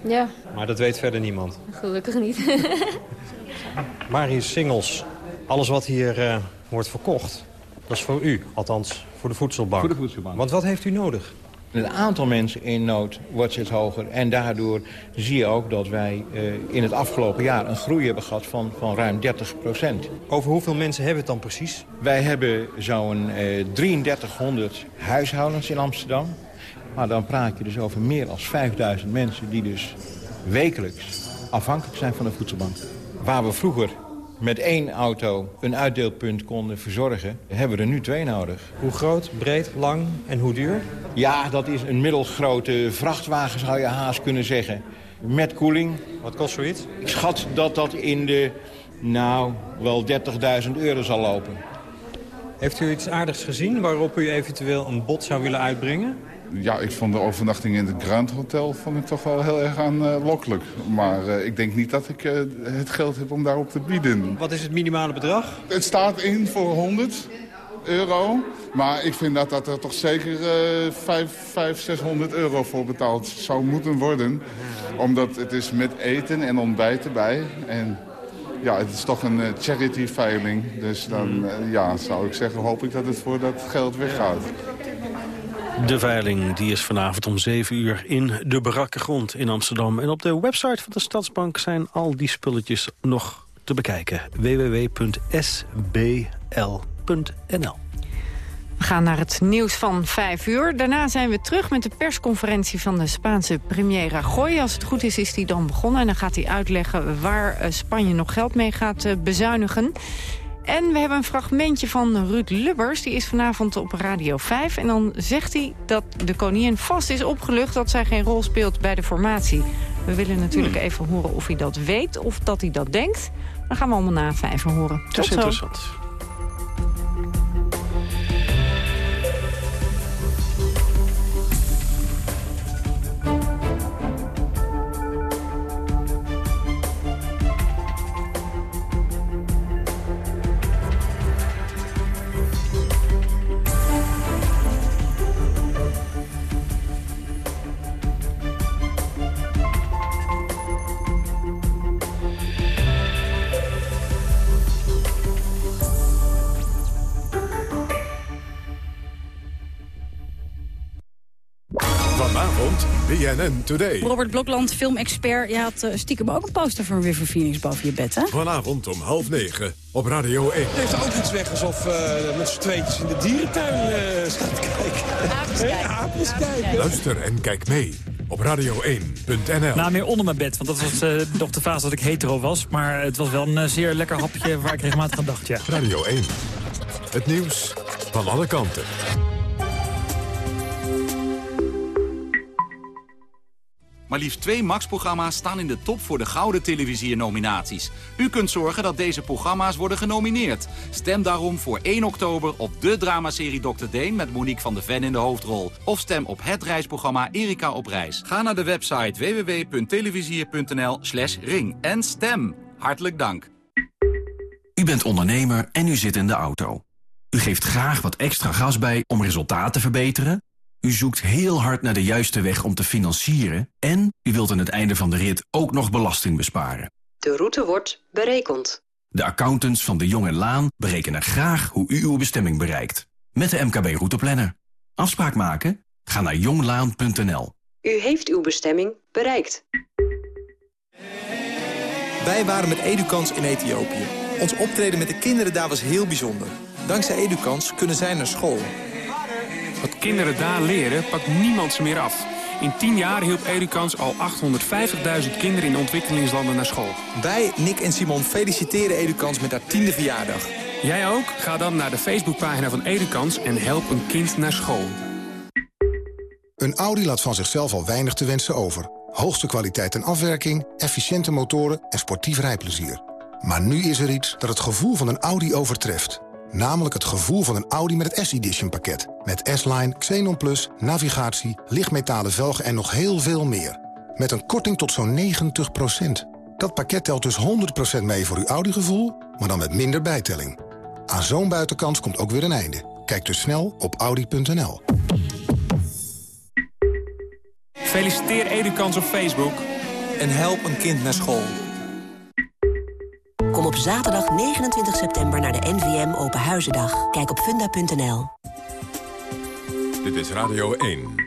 Ja, Maar dat weet verder niemand. gelukkig niet. Marius Singels, alles wat hier eh, wordt verkocht, dat is voor u. Althans, voor de voedselbank. Voor de voedselbank. Want wat heeft u nodig? Het aantal mensen in nood wordt steeds hoger. En daardoor zie je ook dat wij eh, in het afgelopen jaar een groei hebben gehad van, van ruim 30 procent. Over hoeveel mensen hebben we het dan precies? Wij hebben zo'n eh, 3300 huishoudens in Amsterdam. Maar dan praat je dus over meer dan 5000 mensen die dus wekelijks afhankelijk zijn van de voedselbank. Waar we vroeger met één auto een uitdeelpunt konden verzorgen, hebben we er nu twee nodig. Hoe groot, breed, lang en hoe duur? Ja, dat is een middelgrote vrachtwagen, zou je haast kunnen zeggen. Met koeling. Wat kost zoiets? Ik schat dat dat in de, nou, wel 30.000 euro zal lopen. Heeft u iets aardigs gezien waarop u eventueel een bod zou willen uitbrengen? Ja, ik vond de overnachting in het Grand Hotel vond ik toch wel heel erg aanlokkelijk. maar eh, ik denk niet dat ik eh, het geld heb om daarop te bieden. Wat is het minimale bedrag? Het staat in voor 100 euro. Maar ik vind dat, dat er toch zeker eh 5, 5, 600 euro voor betaald zou moeten worden. Omdat het is met eten en ontbijt erbij. En ja, het is toch een eh, charity veiling. Dus dan eh, ja, zou ik zeggen, hoop ik dat het voor dat geld weggaat. De veiling die is vanavond om 7 uur in de barakke grond in Amsterdam. En op de website van de Stadsbank zijn al die spulletjes nog te bekijken. www.sbl.nl We gaan naar het nieuws van 5 uur. Daarna zijn we terug met de persconferentie van de Spaanse premier Rajoy. Als het goed is, is die dan begonnen. En dan gaat hij uitleggen waar eh, Spanje nog geld mee gaat eh, bezuinigen. En we hebben een fragmentje van Ruud Lubbers. Die is vanavond op Radio 5. En dan zegt hij dat de koningin vast is opgelucht... dat zij geen rol speelt bij de formatie. We willen natuurlijk even horen of hij dat weet of dat hij dat denkt. Dan gaan we allemaal na vijf horen. Dat is Tot zo. interessant. BNN Today. Robert Blokland, filmexpert. Je had eh, stiekem ook een poster van River Phoenix boven je bed, hè? Vanavond om half negen op Radio 1. heeft er ook iets weg alsof uh, met z'n tweetjes in de dierentuin uh, staat te kijken. Kijken. Aapjes kijken. Luister en kijk mee op radio1.nl. Nou, meer onder mijn bed, want dat was eh, nog de fase dat ik hetero was. Maar het was wel een eh, zeer lekker hapje waar ik regelmatig aan dacht, ja. Radio 1. Het nieuws van alle kanten. Maar liefst twee Max-programma's staan in de top voor de Gouden Televisier-nominaties. U kunt zorgen dat deze programma's worden genomineerd. Stem daarom voor 1 oktober op de dramaserie Dr. Deen... met Monique van de Ven in de hoofdrol. Of stem op het reisprogramma Erika op reis. Ga naar de website www.televisier.nl slash ring en stem. Hartelijk dank. U bent ondernemer en u zit in de auto. U geeft graag wat extra gas bij om resultaat te verbeteren. U zoekt heel hard naar de juiste weg om te financieren... en u wilt aan het einde van de rit ook nog belasting besparen. De route wordt berekend. De accountants van de Jong en Laan berekenen graag hoe u uw bestemming bereikt. Met de MKB Routeplanner. Afspraak maken? Ga naar jonglaan.nl. U heeft uw bestemming bereikt. Wij waren met Edukans in Ethiopië. Ons optreden met de kinderen daar was heel bijzonder. Dankzij Edukans kunnen zij naar school. Wat kinderen daar leren, pakt niemand ze meer af. In 10 jaar hielp Edukans al 850.000 kinderen in ontwikkelingslanden naar school. Wij, Nick en Simon, feliciteren Edukans met haar tiende verjaardag. Jij ook? Ga dan naar de Facebookpagina van Edukans en help een kind naar school. Een Audi laat van zichzelf al weinig te wensen over. Hoogste kwaliteit en afwerking, efficiënte motoren en sportief rijplezier. Maar nu is er iets dat het gevoel van een Audi overtreft. Namelijk het gevoel van een Audi met het S-Edition pakket. Met S-Line, Xenon Plus, navigatie, lichtmetalen velgen en nog heel veel meer. Met een korting tot zo'n 90% Dat pakket telt dus 100% mee voor uw Audi-gevoel, maar dan met minder bijtelling. Aan zo'n buitenkans komt ook weer een einde. Kijk dus snel op audi.nl. Feliciteer Edukans op Facebook. En help een kind naar school. Kom op zaterdag 29 september naar de NVM Open Huizendag. Kijk op funda.nl. Dit is Radio 1.